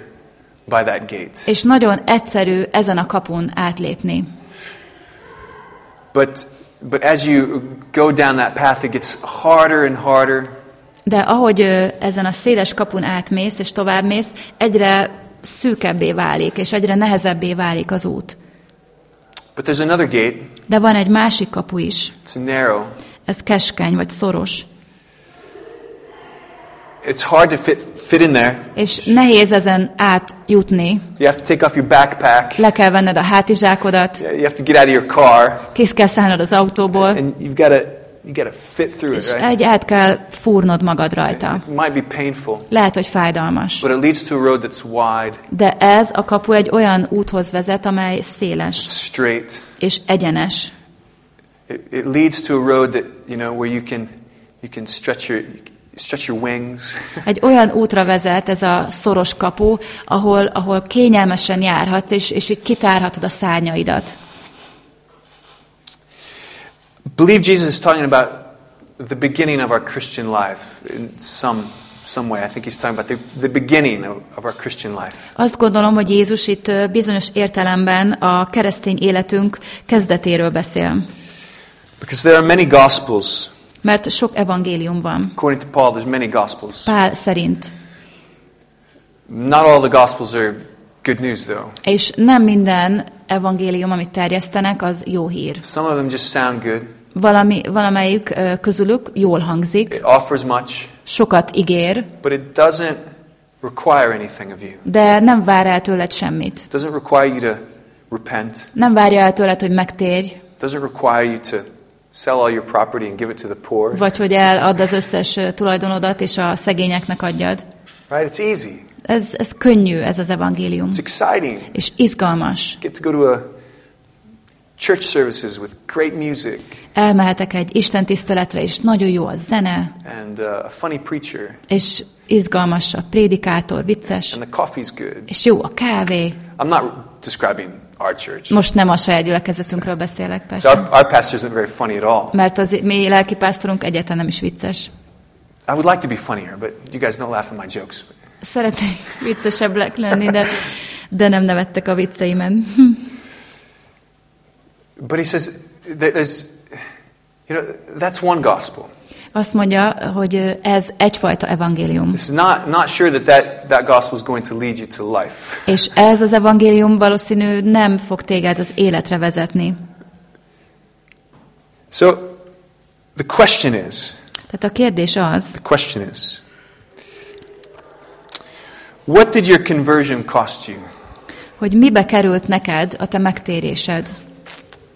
Speaker 1: by that gate.
Speaker 2: és nagyon egyszerű ezen a kapun átlépni.
Speaker 1: But but as you go down that path, it gets harder and harder.
Speaker 2: De ahogy ezen a széles kapun átmész és továbbmész, egyre szűkebbé válik, és egyre nehezebbé válik az út.
Speaker 1: But there's another gate.
Speaker 2: De van egy másik kapu is.
Speaker 1: It's narrow.
Speaker 2: Ez keskeny vagy szoros.
Speaker 1: It's hard to fit fit in there.
Speaker 2: És nehéz ezen átjutni.
Speaker 1: You have to take off your backpack.
Speaker 2: Le kell venned a hátizsákodat,
Speaker 1: You have to get out of your car,
Speaker 2: kész kell szállnod az autóból,
Speaker 1: and you've got to you got to fit through it, right?
Speaker 2: egy át kell fúrnod magad rajta.
Speaker 1: It might be painful,
Speaker 2: Lehet, hogy fájdalmas.
Speaker 1: but it leads to a road that's wide,
Speaker 2: De ez a kapu egy olyan úthoz vezet, amely széles
Speaker 1: straight.
Speaker 2: és egyenes.
Speaker 1: It, it leads to a road that you know where you can you can stretch your stretch your wings.
Speaker 2: Egy olyan útra vezet ez a szoros kapu, ahol, ahol kényelmesen járhatsz, és, és így kitárhatod a szárnyaidat.
Speaker 1: Believe Jesus is talking about the beginning of our Christian life in some some way. I think he's talking about the, the beginning of, of our Christian life.
Speaker 2: Azt gondolom, hogy Jézus itt bizonyos értelemben a keresztény életünk kezdetéről beszél.
Speaker 1: Because there are many gospels.
Speaker 2: Mert sok evangélium van.
Speaker 1: According to Paul, there's many gospels.
Speaker 2: Pál szerint.
Speaker 1: Not all the gospels are good news though.
Speaker 2: És nem minden evangélium, amit terjesztenek, az jó hír.
Speaker 1: Some of them just sound good.
Speaker 2: Valami, valamelyik közülük jól hangzik,
Speaker 1: It offers much,
Speaker 2: sokat ígér,
Speaker 1: but it doesn't require anything of you.
Speaker 2: de nem vár el tőled semmit.
Speaker 1: It doesn't require you to repent.
Speaker 2: Nem várja el tőled, hogy megtérj,
Speaker 1: It doesn't require you to sell all your property and give it to the poor.
Speaker 2: vagy hogy eladd az összes tulajdonodat, és a szegényeknek adjad.
Speaker 1: Right? It's easy.
Speaker 2: Ez, ez könnyű, ez az evangélium.
Speaker 1: It's exciting.
Speaker 2: És izgalmas.
Speaker 1: Get to go to a church services with great music
Speaker 2: Elmehetek egy Isten tiszteletre, és nagyon jó a zene,
Speaker 1: and uh, a funny preacher
Speaker 2: és izgalmas a prédikátor, vicces,
Speaker 1: and the coffee's good.
Speaker 2: és jó a kávé.
Speaker 1: I'm not describing our church.
Speaker 2: Most nem a saját gyülekezetünkről beszélek,
Speaker 1: So
Speaker 2: persze.
Speaker 1: our, our pastor isn't very funny at all.
Speaker 2: Mert az mi lelkipásztorunk egyáltalán nem is vicces.
Speaker 1: I would like to be funnier, but you guys don't laugh at my jokes.
Speaker 2: Szeretnék viccesebbek lenni, de, de nem nevettek a vicceimen.
Speaker 1: But he says that there's, you know, that's one gospel.
Speaker 2: Azt mondja, hogy ez egyfajta evangélium.
Speaker 1: It's not, not sure that, that that gospel is going to lead you to life.
Speaker 2: És ez az evangélium valószínű nem fog téged az életre vezetni.
Speaker 1: So the question is,
Speaker 2: Tehát a kérdés az,
Speaker 1: the question is, what did your conversion cost you?
Speaker 2: hogy mibe került neked a te megtérésed.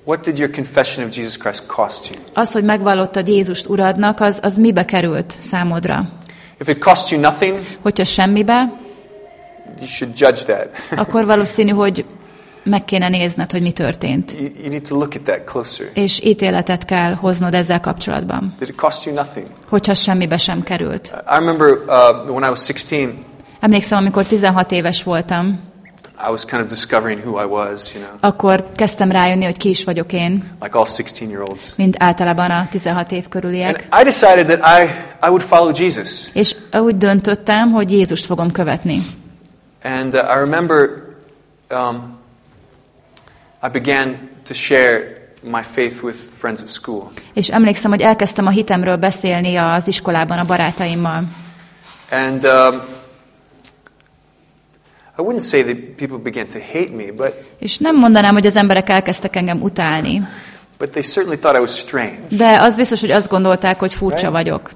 Speaker 1: What did your confession of Jesus Christ cost you?
Speaker 2: Az, hogy megvallottad Jézust uradnak, az, az mibe került számodra?
Speaker 1: If it cost you nothing,
Speaker 2: Hogyha semmibe,
Speaker 1: you should judge that.
Speaker 2: akkor valószínű, hogy meg kéne nézned, hogy mi történt.
Speaker 1: you, you need to look at that closer.
Speaker 2: És ítéletet kell hoznod ezzel kapcsolatban.
Speaker 1: Did it cost you nothing?
Speaker 2: Hogyha semmibe sem került.
Speaker 1: I remember uh, when I was 16,
Speaker 2: Emlékszem, amikor 16 éves voltam,
Speaker 1: I was kind of discovering who I was, you know,
Speaker 2: akkor kezdtem rájönni, hogy ki is vagyok én,
Speaker 1: like all 16 year olds.
Speaker 2: mint általában a 16 év
Speaker 1: And
Speaker 2: körüliek.
Speaker 1: I decided that I, I would follow Jesus.
Speaker 2: És úgy döntöttem, hogy Jézust fogom követni.
Speaker 1: And uh, I remember um, I began to share my faith with friends at school.
Speaker 2: És emlékszem, hogy elkezdtem a hitemről beszélni az iskolában a barátaimmal.
Speaker 1: And um, I wouldn't say that people began to hate me, but,
Speaker 2: És nem mondanám, hogy az emberek elkezdtek engem utálni,
Speaker 1: but they certainly thought I was strange.
Speaker 2: de az biztos, hogy azt gondolták, hogy furcsa
Speaker 1: Right.
Speaker 2: vagyok.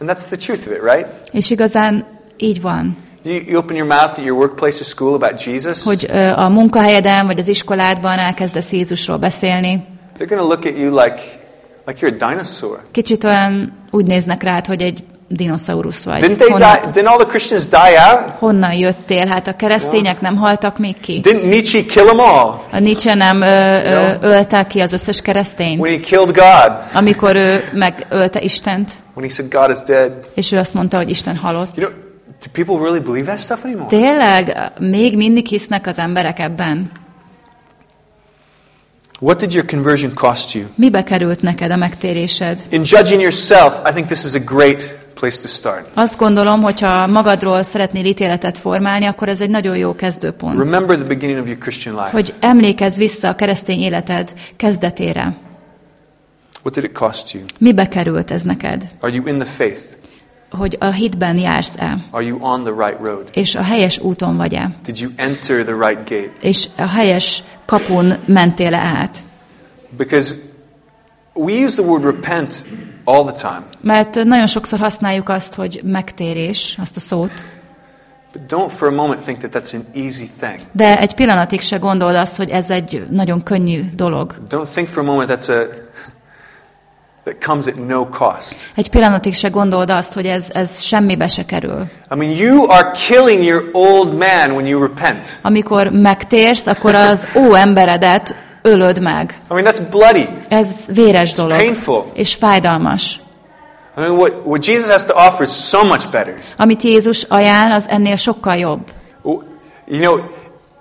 Speaker 1: And that's the truth of it, right?
Speaker 2: És igazán így van,
Speaker 1: You, open your mouth at your workplace or school about Jesus,
Speaker 2: hogy a munkahelyeden vagy az iskoládban elkezdesz Jézusról beszélni.
Speaker 1: they're going to look at you like, like you're a dinosaur.
Speaker 2: Kicsit olyan úgy néznek rád, hogy egy dinoszaurusz vagy.
Speaker 1: Didn't, they die,
Speaker 2: Honnan,
Speaker 1: didn't all the Christians die out?
Speaker 2: honnan jöttél? Hát a keresztények nem haltak még ki.
Speaker 1: Didn't Nietzsche kill them all
Speaker 2: A Nietzsche nem ö, ö, ölte ki az összes keresztényt,
Speaker 1: when he killed God?
Speaker 2: amikor ő megölte Istent,
Speaker 1: When he said God is dead?
Speaker 2: és ő azt mondta, hogy Isten halott.
Speaker 1: You know, do people really believe that stuff anymore?
Speaker 2: Tényleg, még mindig hisznek az emberek ebben?
Speaker 1: What did your conversion cost you?
Speaker 2: Mibe került neked a megtérésed?
Speaker 1: In judging yourself, I think this is a great place to start.
Speaker 2: Azt gondolom, hogyha magadról szeretnél ítéletet formálni, akkor ez egy nagyon jó kezdőpont.
Speaker 1: Remember the beginning of your Christian life.
Speaker 2: Hogy emlékezz vissza a keresztény életed kezdetére.
Speaker 1: What did it cost you?
Speaker 2: Mibe került ez neked?
Speaker 1: Are you in the faith?
Speaker 2: Hogy a hitben jársz-e?
Speaker 1: Are you on the right road?
Speaker 2: És a helyes úton vagy-e?
Speaker 1: Did you enter the right gate?
Speaker 2: És a helyes kapun mentél-e át?
Speaker 1: Because we use the word repent all the time,
Speaker 2: Mert nagyon sokszor használjuk azt, hogy megtérés, azt a szót,
Speaker 1: but don't for a moment think that that's an easy thing.
Speaker 2: de egy pillanatig se gondold azt, hogy ez egy nagyon könnyű dolog.
Speaker 1: Don't think for a moment that's a that comes at no cost.
Speaker 2: Egy pillanatig se gondold azt, hogy ez, ez semmibe se kerül.
Speaker 1: I mean, you are killing your old man when you repent.
Speaker 2: Amikor megtérsz, akkor az ó emberedet ölöd meg.
Speaker 1: I mean, that's bloody.
Speaker 2: Ez véres dolog.
Speaker 1: painful.
Speaker 2: És fájdalmas.
Speaker 1: I mean, what, what Jesus has to offer is so much better.
Speaker 2: Amit Jézus ajánl, az ennél sokkal jobb.
Speaker 1: You know,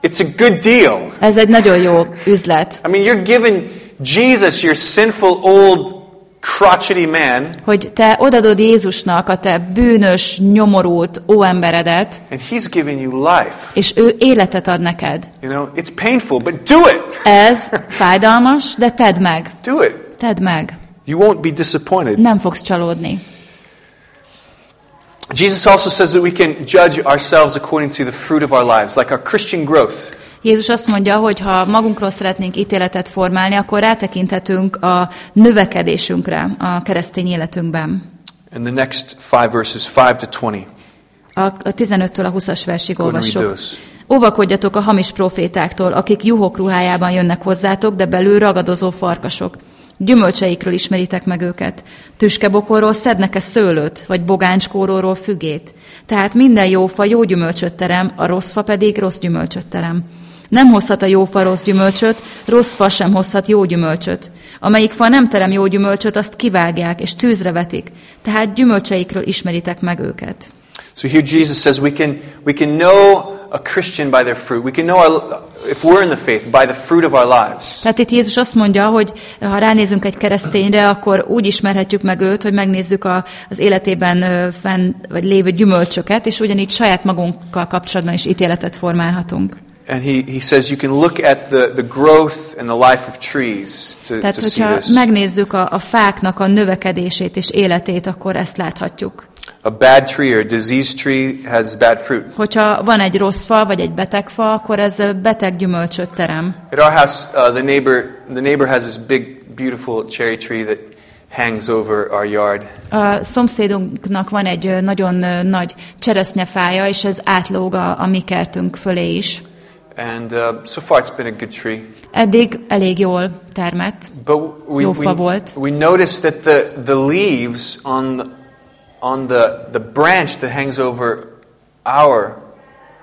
Speaker 1: it's a good deal.
Speaker 2: Ez egy nagyon jó üzlet.
Speaker 1: I mean, you're giving Jesus, your sinful old crotchety man,
Speaker 2: Hogy te odadod Jézusnak a te bűnös, nyomorult óemberedet,
Speaker 1: and he's giving you life.
Speaker 2: és ő életet ad neked.
Speaker 1: You know, it's painful, but do it.
Speaker 2: Ez fájdalmas, de tedd meg.
Speaker 1: Do it.
Speaker 2: Tedd meg.
Speaker 1: You won't be disappointed.
Speaker 2: Nem fogsz csalódni.
Speaker 1: Jesus also says that we can judge ourselves according to the fruit of our lives, like our Christian growth.
Speaker 2: Jézus azt mondja, hogy ha magunkról szeretnénk ítéletet formálni, akkor rátekinthetünk a növekedésünkre a keresztény életünkben.
Speaker 1: In the next five verses, 5 to 20.
Speaker 2: A, a 15-től a 20-as versig
Speaker 1: and those.
Speaker 2: Óvakodjatok a hamis profétáktól, akik juhok ruhájában jönnek hozzátok, de belül ragadozó farkasok. Gyümölcseikről ismeritek meg őket. Tüskebokorról szednek-e szőlőt, vagy bogáncskóróról fügét? Tehát minden jó fa jó gyümölcsöt terem, a rossz fa pedig rossz gyümölcsöt terem. Nem hozhat a jó fa rossz gyümölcsöt, rossz fa sem hozhat jó gyümölcsöt. Amelyik fa nem terem jó gyümölcsöt, azt kivágják, és tűzre vetik. Tehát gyümölcseikről ismeritek meg őket.
Speaker 1: So here Jesus says we can, we can know a Christian by their fruit. We can know our, if we're in the faith by the fruit of our lives.
Speaker 2: Tehát itt Jézus azt mondja, hogy ha ránézünk egy keresztényre, akkor úgy ismerhetjük meg őt, hogy megnézzük a, az életében fenn, vagy lévő gyümölcsöket, és ugyanígy saját magunkkal kapcsolatban is ítéletet formálhatunk.
Speaker 1: And he, he says you can look at the, the growth and the life of trees to,
Speaker 2: Tehát,
Speaker 1: to see
Speaker 2: hogyha
Speaker 1: this.
Speaker 2: megnézzük a, a fáknak a növekedését és életét, akkor ezt láthatjuk.
Speaker 1: A bad tree or a diseased tree has bad fruit.
Speaker 2: Hogyha van egy rossz fa, vagy egy beteg fa, akkor ez beteg gyümölcsöt terem.
Speaker 1: At our house, uh, the neighbor the neighbor has this big, beautiful cherry tree that hangs over our yard.
Speaker 2: A szomszédunknak van egy nagyon nagy cseresznyefája, és ez átlóg a, a mi kertünk fölé is.
Speaker 1: And uh, so far, it's been a good tree.
Speaker 2: Eddig elég jól termett.
Speaker 1: But we,
Speaker 2: Jó
Speaker 1: we,
Speaker 2: volt.
Speaker 1: we noticed that the, the leaves on, the, on the, the branch that hangs over our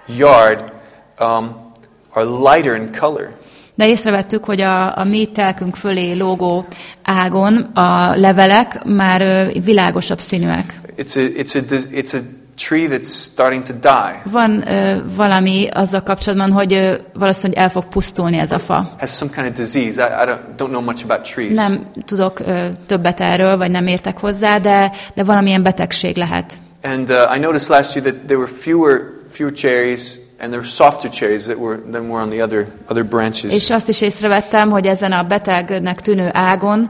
Speaker 1: yard um, are lighter in color.
Speaker 2: De észrevettük, hogy a, a mi telkünk fölé lógó ágon a levelek már világosabb színűek.
Speaker 1: It's a, it's, a, it's a tree that's starting to die.
Speaker 2: Van ö, valami azzal kapcsolatban, hogy ö, valószínűleg el fog pusztulni ez a fa.
Speaker 1: Has some kind of disease. I, I don't, don't know much about trees.
Speaker 2: Nem tudok ö, többet erről, vagy nem értek hozzá, de, de valamilyen betegség lehet.
Speaker 1: And uh, I noticed last year that there were fewer, fewer cherries and there were softer cherries that were than were on the other other branches.
Speaker 2: És azt is észrevettem, hogy ezen a betegnek tűnő ágon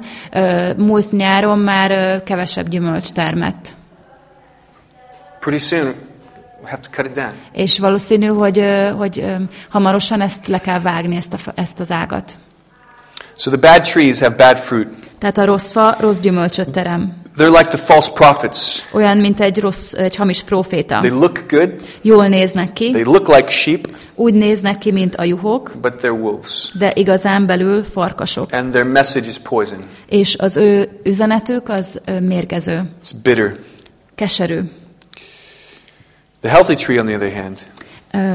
Speaker 2: múlt nyáron már kevesebb gyümölcs termett.
Speaker 1: Pretty soon, we have to cut it down.
Speaker 2: És valószínű, hogy, hogy hamarosan ezt le kell vágni, ezt, a, ezt az ágat.
Speaker 1: So the bad trees have bad fruit.
Speaker 2: Tehát a rossz fa rossz gyümölcsöt terem.
Speaker 1: They're like the false prophets.
Speaker 2: Olyan, mint egy rossz, egy hamis próféta.
Speaker 1: They look good.
Speaker 2: Jól néznek ki,
Speaker 1: They look like sheep,
Speaker 2: úgy néznek ki, mint a juhok,
Speaker 1: but they're wolves.
Speaker 2: de igazán belül farkasok.
Speaker 1: And their message is poison.
Speaker 2: És az ő üzenetük az mérgező,
Speaker 1: It's bitter.
Speaker 2: keserű.
Speaker 1: The healthy tree, on the other hand,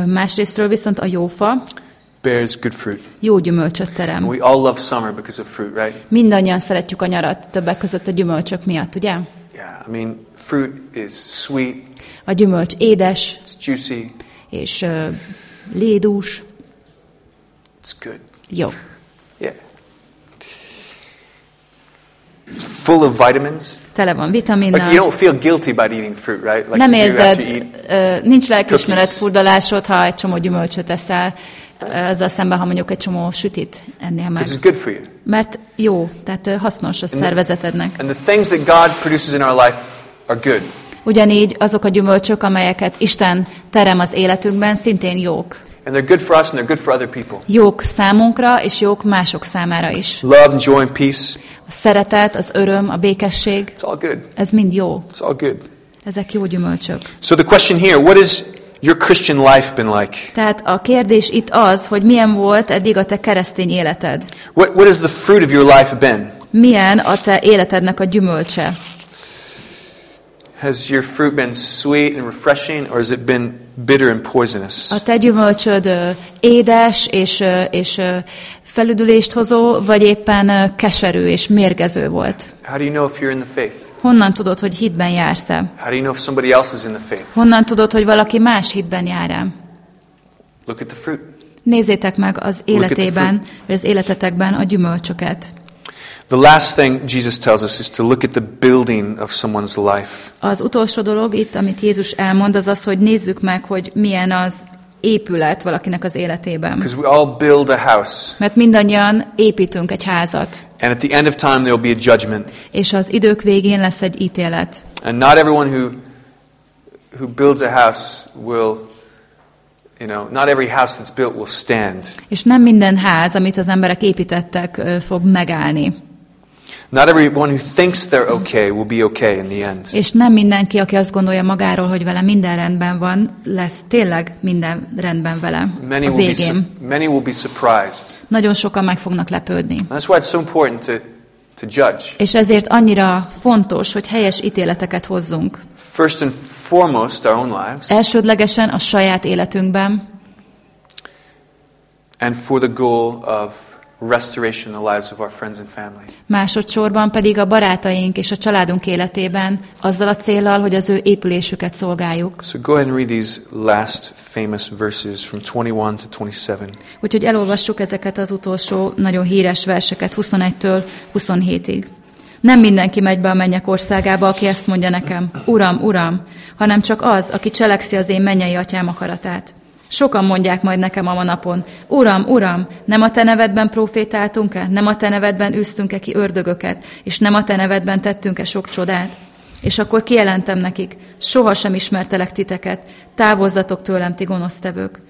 Speaker 2: Másrésztről viszont a jó fa
Speaker 1: bears good fruit.
Speaker 2: jó gyümölcsöt terem.
Speaker 1: And we all love summer because of fruit, right?
Speaker 2: Mindannyian szeretjük a nyarat, többek között a gyümölcsök miatt, ugye?
Speaker 1: Yeah. I mean, fruit is sweet.
Speaker 2: A gyümölcs édes
Speaker 1: It's juicy.
Speaker 2: és ö, lédús.
Speaker 1: It's good.
Speaker 2: Jó.
Speaker 1: Yeah. It's full of vitamins.
Speaker 2: Tele van
Speaker 1: Like you
Speaker 2: vitaminnal.
Speaker 1: don't feel guilty about eating fruit, right? Like
Speaker 2: Nem érzed, ö, nincs lelkiismeret
Speaker 1: cookies.
Speaker 2: furdalásod, ha egy csomó gyümölcsöt eszel, ö, azzal szemben, ha mondjuk egy csomó sütit ennél meg.
Speaker 1: Is good for you.
Speaker 2: Mert jó, tehát hasznos a szervezetednek.
Speaker 1: And the things that God produces in our life are good.
Speaker 2: Ugyanígy azok a gyümölcsök, amelyeket Isten terem az életünkben, szintén jók.
Speaker 1: And they're good for us and they're good for other people.
Speaker 2: Jók számunkra, és jók mások számára is.
Speaker 1: Love and joy and peace.
Speaker 2: A szeretet, az öröm, a békesség,
Speaker 1: It's all good.
Speaker 2: ez mind jó.
Speaker 1: It's all good.
Speaker 2: Ezek jó gyümölcsök.
Speaker 1: So the question here, what has your Christian life been like?
Speaker 2: Tehát a kérdés itt az, hogy milyen volt eddig a te keresztény életed.
Speaker 1: What, what has the fruit of your life been?
Speaker 2: Milyen a te életednek a gyümölcse?
Speaker 1: Has your fruit been sweet and refreshing, or has it been bitter and poisonous?
Speaker 2: A te gyümölcsöd édes és, és felüdülést hozó, vagy éppen keserű és mérgező volt?
Speaker 1: How do you know if you're in the faith?
Speaker 2: Honnan tudod, hogy hitben jársz-e?
Speaker 1: How do you know if somebody else is in the faith?
Speaker 2: Honnan tudod, hogy valaki más hitben jár-e?
Speaker 1: Look at the fruit.
Speaker 2: Nézzétek meg az életében, vagy az életetekben a gyümölcsöket.
Speaker 1: The last thing Jesus tells us is to look at the building of someone's life.
Speaker 2: Az utolsó dolog itt, amit Jézus elmond, az az, hogy nézzük meg, hogy milyen az épület valakinek az életében.
Speaker 1: Because we all build a house,
Speaker 2: Mert mindannyian építünk egy házat,
Speaker 1: and at the end of time, there will be a judgment.
Speaker 2: és az idők végén lesz egy ítélet.
Speaker 1: And not everyone who, who builds a house will, you know, not every house that's built will stand.
Speaker 2: És nem minden ház, amit az emberek építettek, fog megállni.
Speaker 1: Not everyone who thinks they're okay will be okay in the end.
Speaker 2: És nem mindenki, aki azt gondolja magáról, hogy vele minden rendben van, lesz tényleg minden rendben vele
Speaker 1: Many
Speaker 2: a
Speaker 1: will, be,
Speaker 2: végén.
Speaker 1: many will be surprised.
Speaker 2: Nagyon sokan meg fognak lepődni.
Speaker 1: And that's why it's so important to, to judge.
Speaker 2: És ezért annyira fontos, hogy helyes ítéleteket hozzunk.
Speaker 1: First and foremost, our own lives,
Speaker 2: Elsődlegesen a saját életünkben,
Speaker 1: and for the goal of restoration in the lives of our friends and family.
Speaker 2: másodszorban pedig a barátaink és a családunk életében, azzal a céllal, hogy az ő épülésüket szolgáljuk.
Speaker 1: So go ahead and read these last famous verses from 21 to 27.
Speaker 2: Úgyhogy elolvassuk ezeket az utolsó nagyon híres verseket 21-től 27-ig. Nem mindenki megy be a mennyek országába, aki ezt mondja nekem, Uram, Uram, hanem csak az, aki cselekszi az én mennyei atyám akaratát. Sokan mondják majd nekem a napon, Uram, Uram, nem a te nevedben profétáltunk-e? Nem a te nevedben űztünk-e ki ördögöket? És nem a te nevedben tettünk-e sok csodát? És akkor kijelentem nekik, sohasem ismertelek titeket, távozzatok tőlem, ti gonosztevők.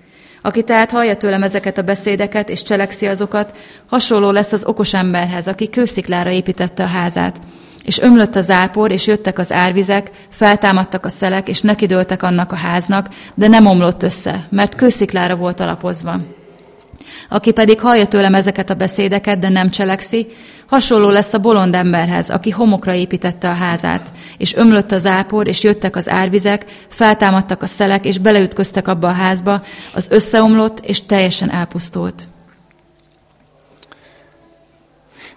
Speaker 2: Aki tehát hallja tőlem ezeket a beszédeket, és cselekszi azokat, hasonló lesz az okos emberhez, aki kősziklára építette a házát. És ömlött a zápor, és jöttek az árvizek, feltámadtak a szelek, és nekidőltek annak a háznak, de nem omlott össze, mert kősziklára volt alapozva. Aki pedig hallja tőlem ezeket a beszédeket, de nem cselekszi, hasonló lesz a bolond emberhez, aki homokra építette a házát, és ömlött a zápor, és jöttek az árvizek, feltámadtak a szelek, és beleütköztek abba a házba, az összeomlott, és teljesen elpusztult.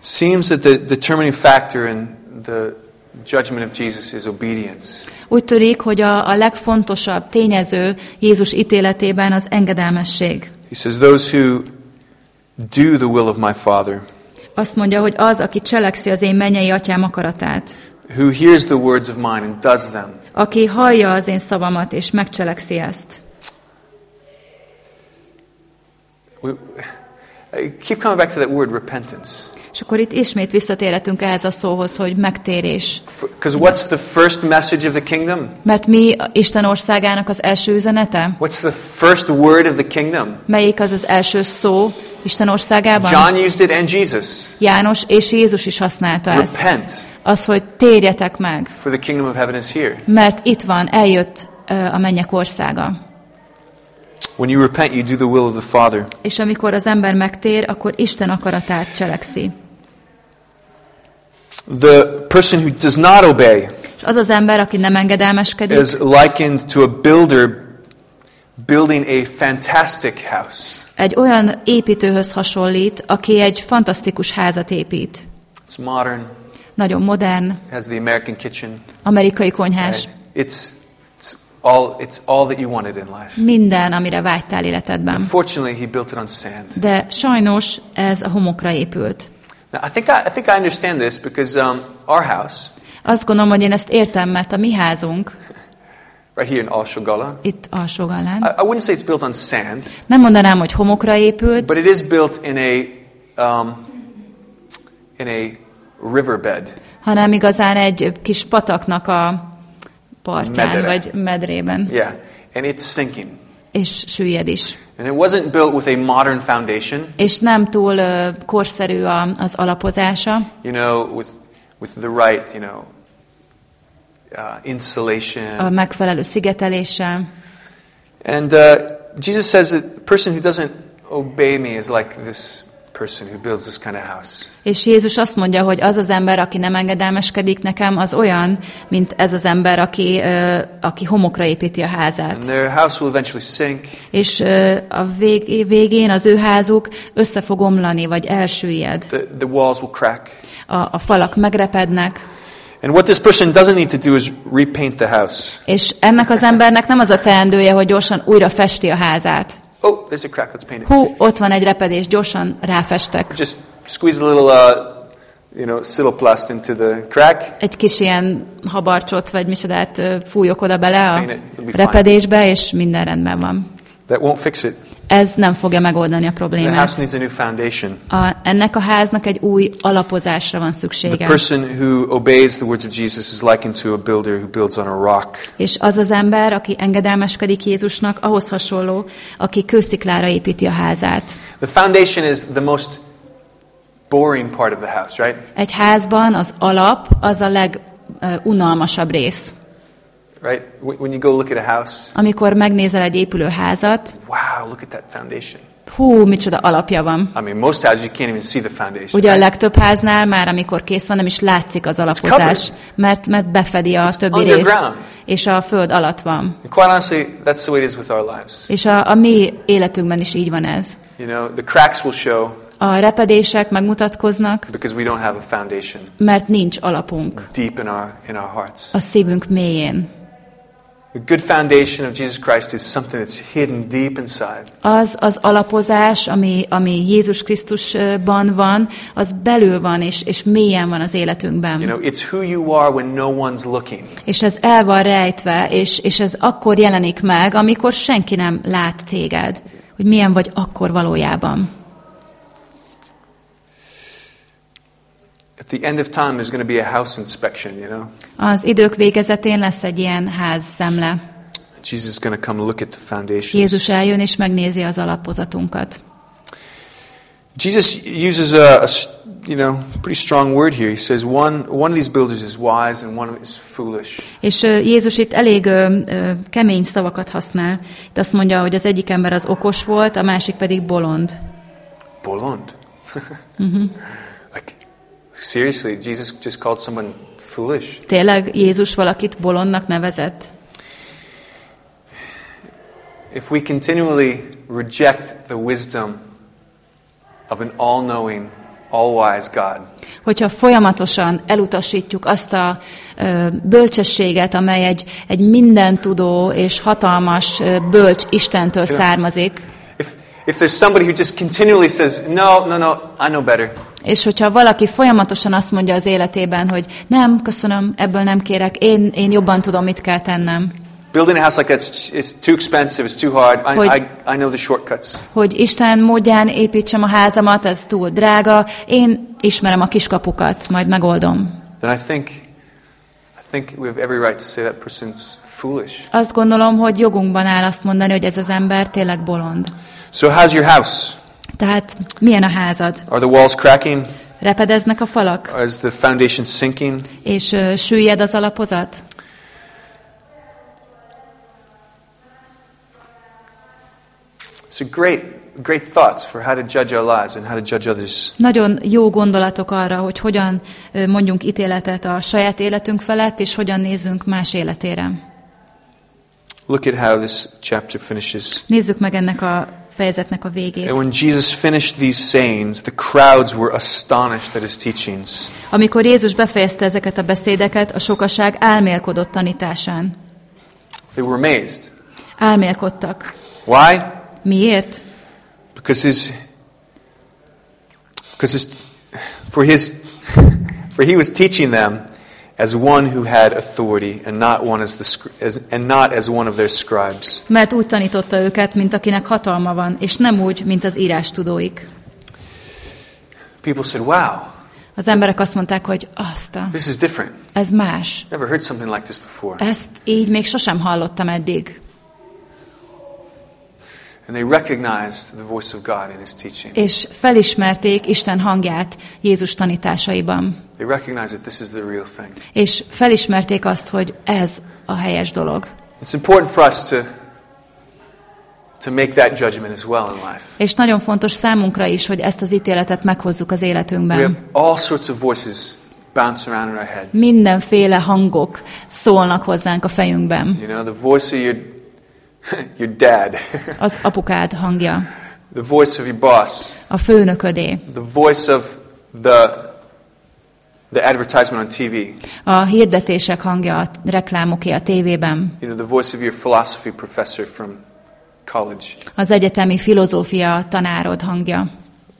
Speaker 1: seems that the determining factor in the judgment of Jesus is obedience.
Speaker 2: Úgy tűnik, hogy a, a legfontosabb tényező Jézus ítéletében az engedelmesség.
Speaker 1: He says, Those who do the will of my Father,
Speaker 2: Azt mondja, hogy az, aki cselekszi az én mennyei atyám akaratát,
Speaker 1: who hears the words of mine and does them,
Speaker 2: aki hallja az én szavamat és megcselekszi ezt,
Speaker 1: we, I keep coming back to that word repentance.
Speaker 2: És akkor itt ismét visszatérhetünk ehhez a szóhoz, hogy megtérés.
Speaker 1: Because what's the first message of the kingdom?
Speaker 2: Mert mi Isten országának az első üzenete?
Speaker 1: What's the first word of the kingdom?
Speaker 2: Melyik az az első szó Isten országában?
Speaker 1: John used it and Jesus.
Speaker 2: János és Jézus is használta ezt.
Speaker 1: Repent,
Speaker 2: Az, hogy térjetek meg,
Speaker 1: for the kingdom of heaven is here.
Speaker 2: mert itt van, eljött a mennyek országa.
Speaker 1: When you repent, you do the will of the Father.
Speaker 2: És amikor az ember megtér, akkor Isten akaratát cselekszi.
Speaker 1: The person who does not obey
Speaker 2: És az az ember, aki nem engedelmeskedik,
Speaker 1: is likened to a builder building a fantastic house.
Speaker 2: egy olyan építőhöz hasonlít, aki egy fantasztikus házat épít.
Speaker 1: It's modern,
Speaker 2: Nagyon modern,
Speaker 1: has the American kitchen.
Speaker 2: amerikai konyhás.
Speaker 1: right? It's, it's, all, it's all that you wanted in life.
Speaker 2: Minden, amire vágytál életedben.
Speaker 1: Unfortunately, he built it on sand.
Speaker 2: De sajnos ez a homokra épült.
Speaker 1: Now, I think I, I, think I understand this because um, our house,
Speaker 2: Azt gondolom, hogy én ezt értem, mert a mi házunk,
Speaker 1: right here in Alshogala,
Speaker 2: itt
Speaker 1: I,
Speaker 2: alsógallán,
Speaker 1: I wouldn't say it's built on sand,
Speaker 2: nem mondanám, hogy homokra épült,
Speaker 1: but it is built in a, um, in a riverbed.
Speaker 2: hanem igazán egy kis pataknak a partján,
Speaker 1: Medere.
Speaker 2: vagy medrében,
Speaker 1: Yeah, and it's sinking.
Speaker 2: És süllyed is.
Speaker 1: And it wasn't built with a modern foundation,
Speaker 2: És nem túl ö, korszerű a, az alapozása,
Speaker 1: you know, with, with the right, you know, uh, insulation.
Speaker 2: a megfelelő szigeteléssel.
Speaker 1: And uh, Jesus says that the person who doesn't obey me is like this person who builds this kind of house.
Speaker 2: És Jézus azt mondja, hogy az az ember, aki nem engedelmeskedik nekem, az olyan, mint ez az ember, aki, ö, aki homokra építi a
Speaker 1: And
Speaker 2: házát.
Speaker 1: their house will eventually sink.
Speaker 2: És ö, a vég, végén az ő házuk össze fog omlani, vagy elsüllyed.
Speaker 1: The, the walls will crack.
Speaker 2: A, a falak megrepednek,
Speaker 1: And what this person doesn't need to do is repaint the house.
Speaker 2: és ennek az embernek nem az a teendője, hogy gyorsan újra festi a házát.
Speaker 1: Oh, there's a crack. Let's paint it.
Speaker 2: Hú, ott van egy repedés, gyorsan ráfestek.
Speaker 1: Just squeeze a little, uh, you know, silloplast into the crack.
Speaker 2: Egy kis ilyen habarcsot, vagy micsodát fújok oda bele a repedésbe, és minden rendben van.
Speaker 1: That won't fix it.
Speaker 2: Ez nem fogja megoldani a
Speaker 1: The house
Speaker 2: problémát.
Speaker 1: needs a new foundation.
Speaker 2: A, ennek a háznak egy új alapozásra van
Speaker 1: The
Speaker 2: szüksége.
Speaker 1: person who obeys the words of Jesus is likened to a builder who builds on a rock.
Speaker 2: És az az ember, aki engedelmeskedik Jézusnak, ahhoz hasonló, aki kősziklára építi a házát.
Speaker 1: The foundation is the most boring part of the house, right?
Speaker 2: Egy házban az alap az a legunalmasabb rész.
Speaker 1: Right? Wh- When you go look at a house,
Speaker 2: Amikor megnézel egy épülő házat,
Speaker 1: wow, look at that foundation.
Speaker 2: hú, micsoda alapja van.
Speaker 1: I mean, most houses you can't even see the foundation.
Speaker 2: Ugye a legtöbb háznál már, amikor kész van, nem is látszik az alapozás, mert, mert befedi a többi rész, és a föld alatt van.
Speaker 1: And quite honestly, that's the way it is with our lives.
Speaker 2: És a, a mi életünkben is így van ez.
Speaker 1: You know, the cracks will show
Speaker 2: A repedések megmutatkoznak,
Speaker 1: because we don't have a foundation
Speaker 2: mert nincs alapunk
Speaker 1: deep in our in our hearts.
Speaker 2: a szívünk mélyén.
Speaker 1: The good foundation of Jesus Christ is something that's hidden deep inside.
Speaker 2: Az az alapozás, ami, ami Jézus Krisztusban van, az belül van, és, és mélyen van az életünkben.
Speaker 1: You know, it's who you are when no one's looking.
Speaker 2: És ez el van rejtve, és, és ez akkor jelenik meg, amikor senki nem lát téged, hogy milyen vagy akkor valójában.
Speaker 1: At the end of time, there's going to be a house inspection, you know.
Speaker 2: Az idők végezetén lesz egy ilyen házszemle.
Speaker 1: Jesus is going to come look at the foundations.
Speaker 2: Jézus eljön és megnézi az alapozatunkat.
Speaker 1: Jesus uses a, a you know pretty strong word here. He says one one of these builders is wise and one of is foolish.
Speaker 2: És Jézus itt elég ö, ö, kemény szavakat használ. Itt azt mondja, hogy az egyik ember az okos volt, a másik pedig bolond.
Speaker 1: Bolond. like seriously, Jesus just called someone foolish.
Speaker 2: Tényleg Jézus valakit bolondnak nevezett?
Speaker 1: If we continually reject the wisdom of an all-knowing, all-wise God,
Speaker 2: Hogyha folyamatosan elutasítjuk azt a ö, bölcsességet, amely egy, egy mindentudó és hatalmas ö, bölcs Istentől származik,
Speaker 1: if if there's somebody who just continually says, "No, no, no, I know better,"
Speaker 2: és hogyha valaki folyamatosan azt mondja az életében, hogy nem, köszönöm, ebből nem kérek, én, én jobban tudom, mit kell tennem,
Speaker 1: building a house like that's it's too expensive, it's too hard. I,
Speaker 2: Hogy-
Speaker 1: I, I know the shortcuts.
Speaker 2: hogy Isten módján építsem a házamat, ez túl drága, én ismerem a kiskapukat, majd megoldom.
Speaker 1: Then I think, I think we have every right to say that person's foolish.
Speaker 2: Azt gondolom, hogy jogunkban áll azt mondani, hogy ez az ember tényleg bolond.
Speaker 1: So how's your house?
Speaker 2: Tehát milyen a házad?
Speaker 1: Are the walls cracking?
Speaker 2: Repedeznek a falak,
Speaker 1: Is the foundation sinking?
Speaker 2: és ö, süllyed az alapozat?
Speaker 1: So great, great thoughts for how to judge our lives and how to judge others.
Speaker 2: Nagyon jó gondolatok arra, hogy hogyan mondjunk ítéletet a saját életünk felett, és hogyan nézzünk más életére.
Speaker 1: Look at how this chapter finishes.
Speaker 2: Nézzük meg ennek a fejezetnek a végét.
Speaker 1: And when Jesus finished these sayings, the crowds were astonished at his teachings.
Speaker 2: Amikor Jézus befejezte ezeket a beszédeket, a sokaság álmélkodott tanításán.
Speaker 1: They were amazed.
Speaker 2: Álmélkodtak.
Speaker 1: Why?
Speaker 2: Miért?
Speaker 1: Because his, because his, for his, for he was teaching them as one who had authority, and not one as the, as, and not as one of their scribes.
Speaker 2: Mert úgy tanította őket, mint akinek hatalma van, és nem úgy, mint az írás tudóik.
Speaker 1: People said, "Wow,
Speaker 2: Az emberek azt mondták, hogy azt a,
Speaker 1: this is different.
Speaker 2: ez más.
Speaker 1: Never heard something like this before."
Speaker 2: Ezt így még sosem hallottam eddig.
Speaker 1: And they recognized the voice of God in his teaching.
Speaker 2: És felismerték Isten hangját Jézus tanításaiban.
Speaker 1: They recognized that this is the real thing.
Speaker 2: És felismerték azt, hogy ez a helyes dolog.
Speaker 1: It's important for us to, to make that judgment as well in life.
Speaker 2: És nagyon fontos számunkra is, hogy ezt az ítéletet meghozzuk az
Speaker 1: We have
Speaker 2: életünkben.
Speaker 1: all sorts of voices bounce around in our head.
Speaker 2: Mindenféle hangok szólnak hozzánk a fejünkben.
Speaker 1: You know, the voice of your, your dad,
Speaker 2: Az apukád hangja,
Speaker 1: the voice of your boss,
Speaker 2: a főnöködé,
Speaker 1: the voice of the, the advertisement on TV,
Speaker 2: a hirdetések hangja, a reklámoké a tévében,
Speaker 1: you know, the voice of your philosophy professor from college,
Speaker 2: az egyetemi filozófia tanárod hangja,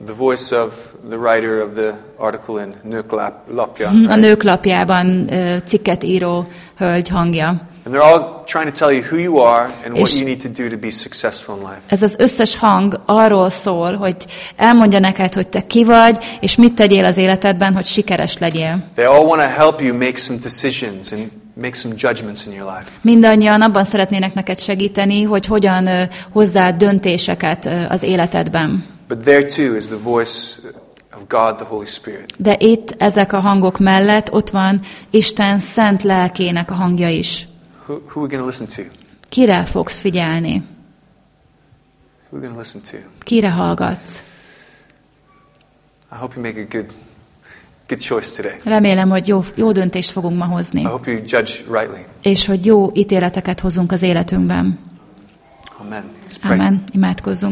Speaker 1: the voice of the writer of the article in Nők lap- lapja.
Speaker 2: a
Speaker 1: right?
Speaker 2: nők lapjában ö, cikket író hölgy hangja.
Speaker 1: And they're all trying to tell you who you are and what you need to do to be successful in life.
Speaker 2: Ez az összes hang arról szól, hogy elmondja neked, hogy te ki vagy, és mit tegyél az életedben, hogy sikeres legyél.
Speaker 1: They all want to help you make some decisions and make some judgments in your life.
Speaker 2: Mindannyian abban szeretnének neked segíteni, hogy hogyan hozzá döntéseket az életedben.
Speaker 1: But there too is the voice of God, the Holy Spirit.
Speaker 2: De itt ezek a hangok mellett ott van Isten szent lelkének a hangja is.
Speaker 1: Who, who are we going to listen to?
Speaker 2: Kire fogsz figyelni?
Speaker 1: Who are we going to listen to?
Speaker 2: Kire hallgatsz?
Speaker 1: I hope you make a good, good choice today.
Speaker 2: Remélem, hogy jó, jó döntést fogunk ma hozni,
Speaker 1: I hope you judge rightly.
Speaker 2: és hogy jó ítéleteket hozunk az életünkben.
Speaker 1: Amen.
Speaker 2: Amen. Imádkozzunk.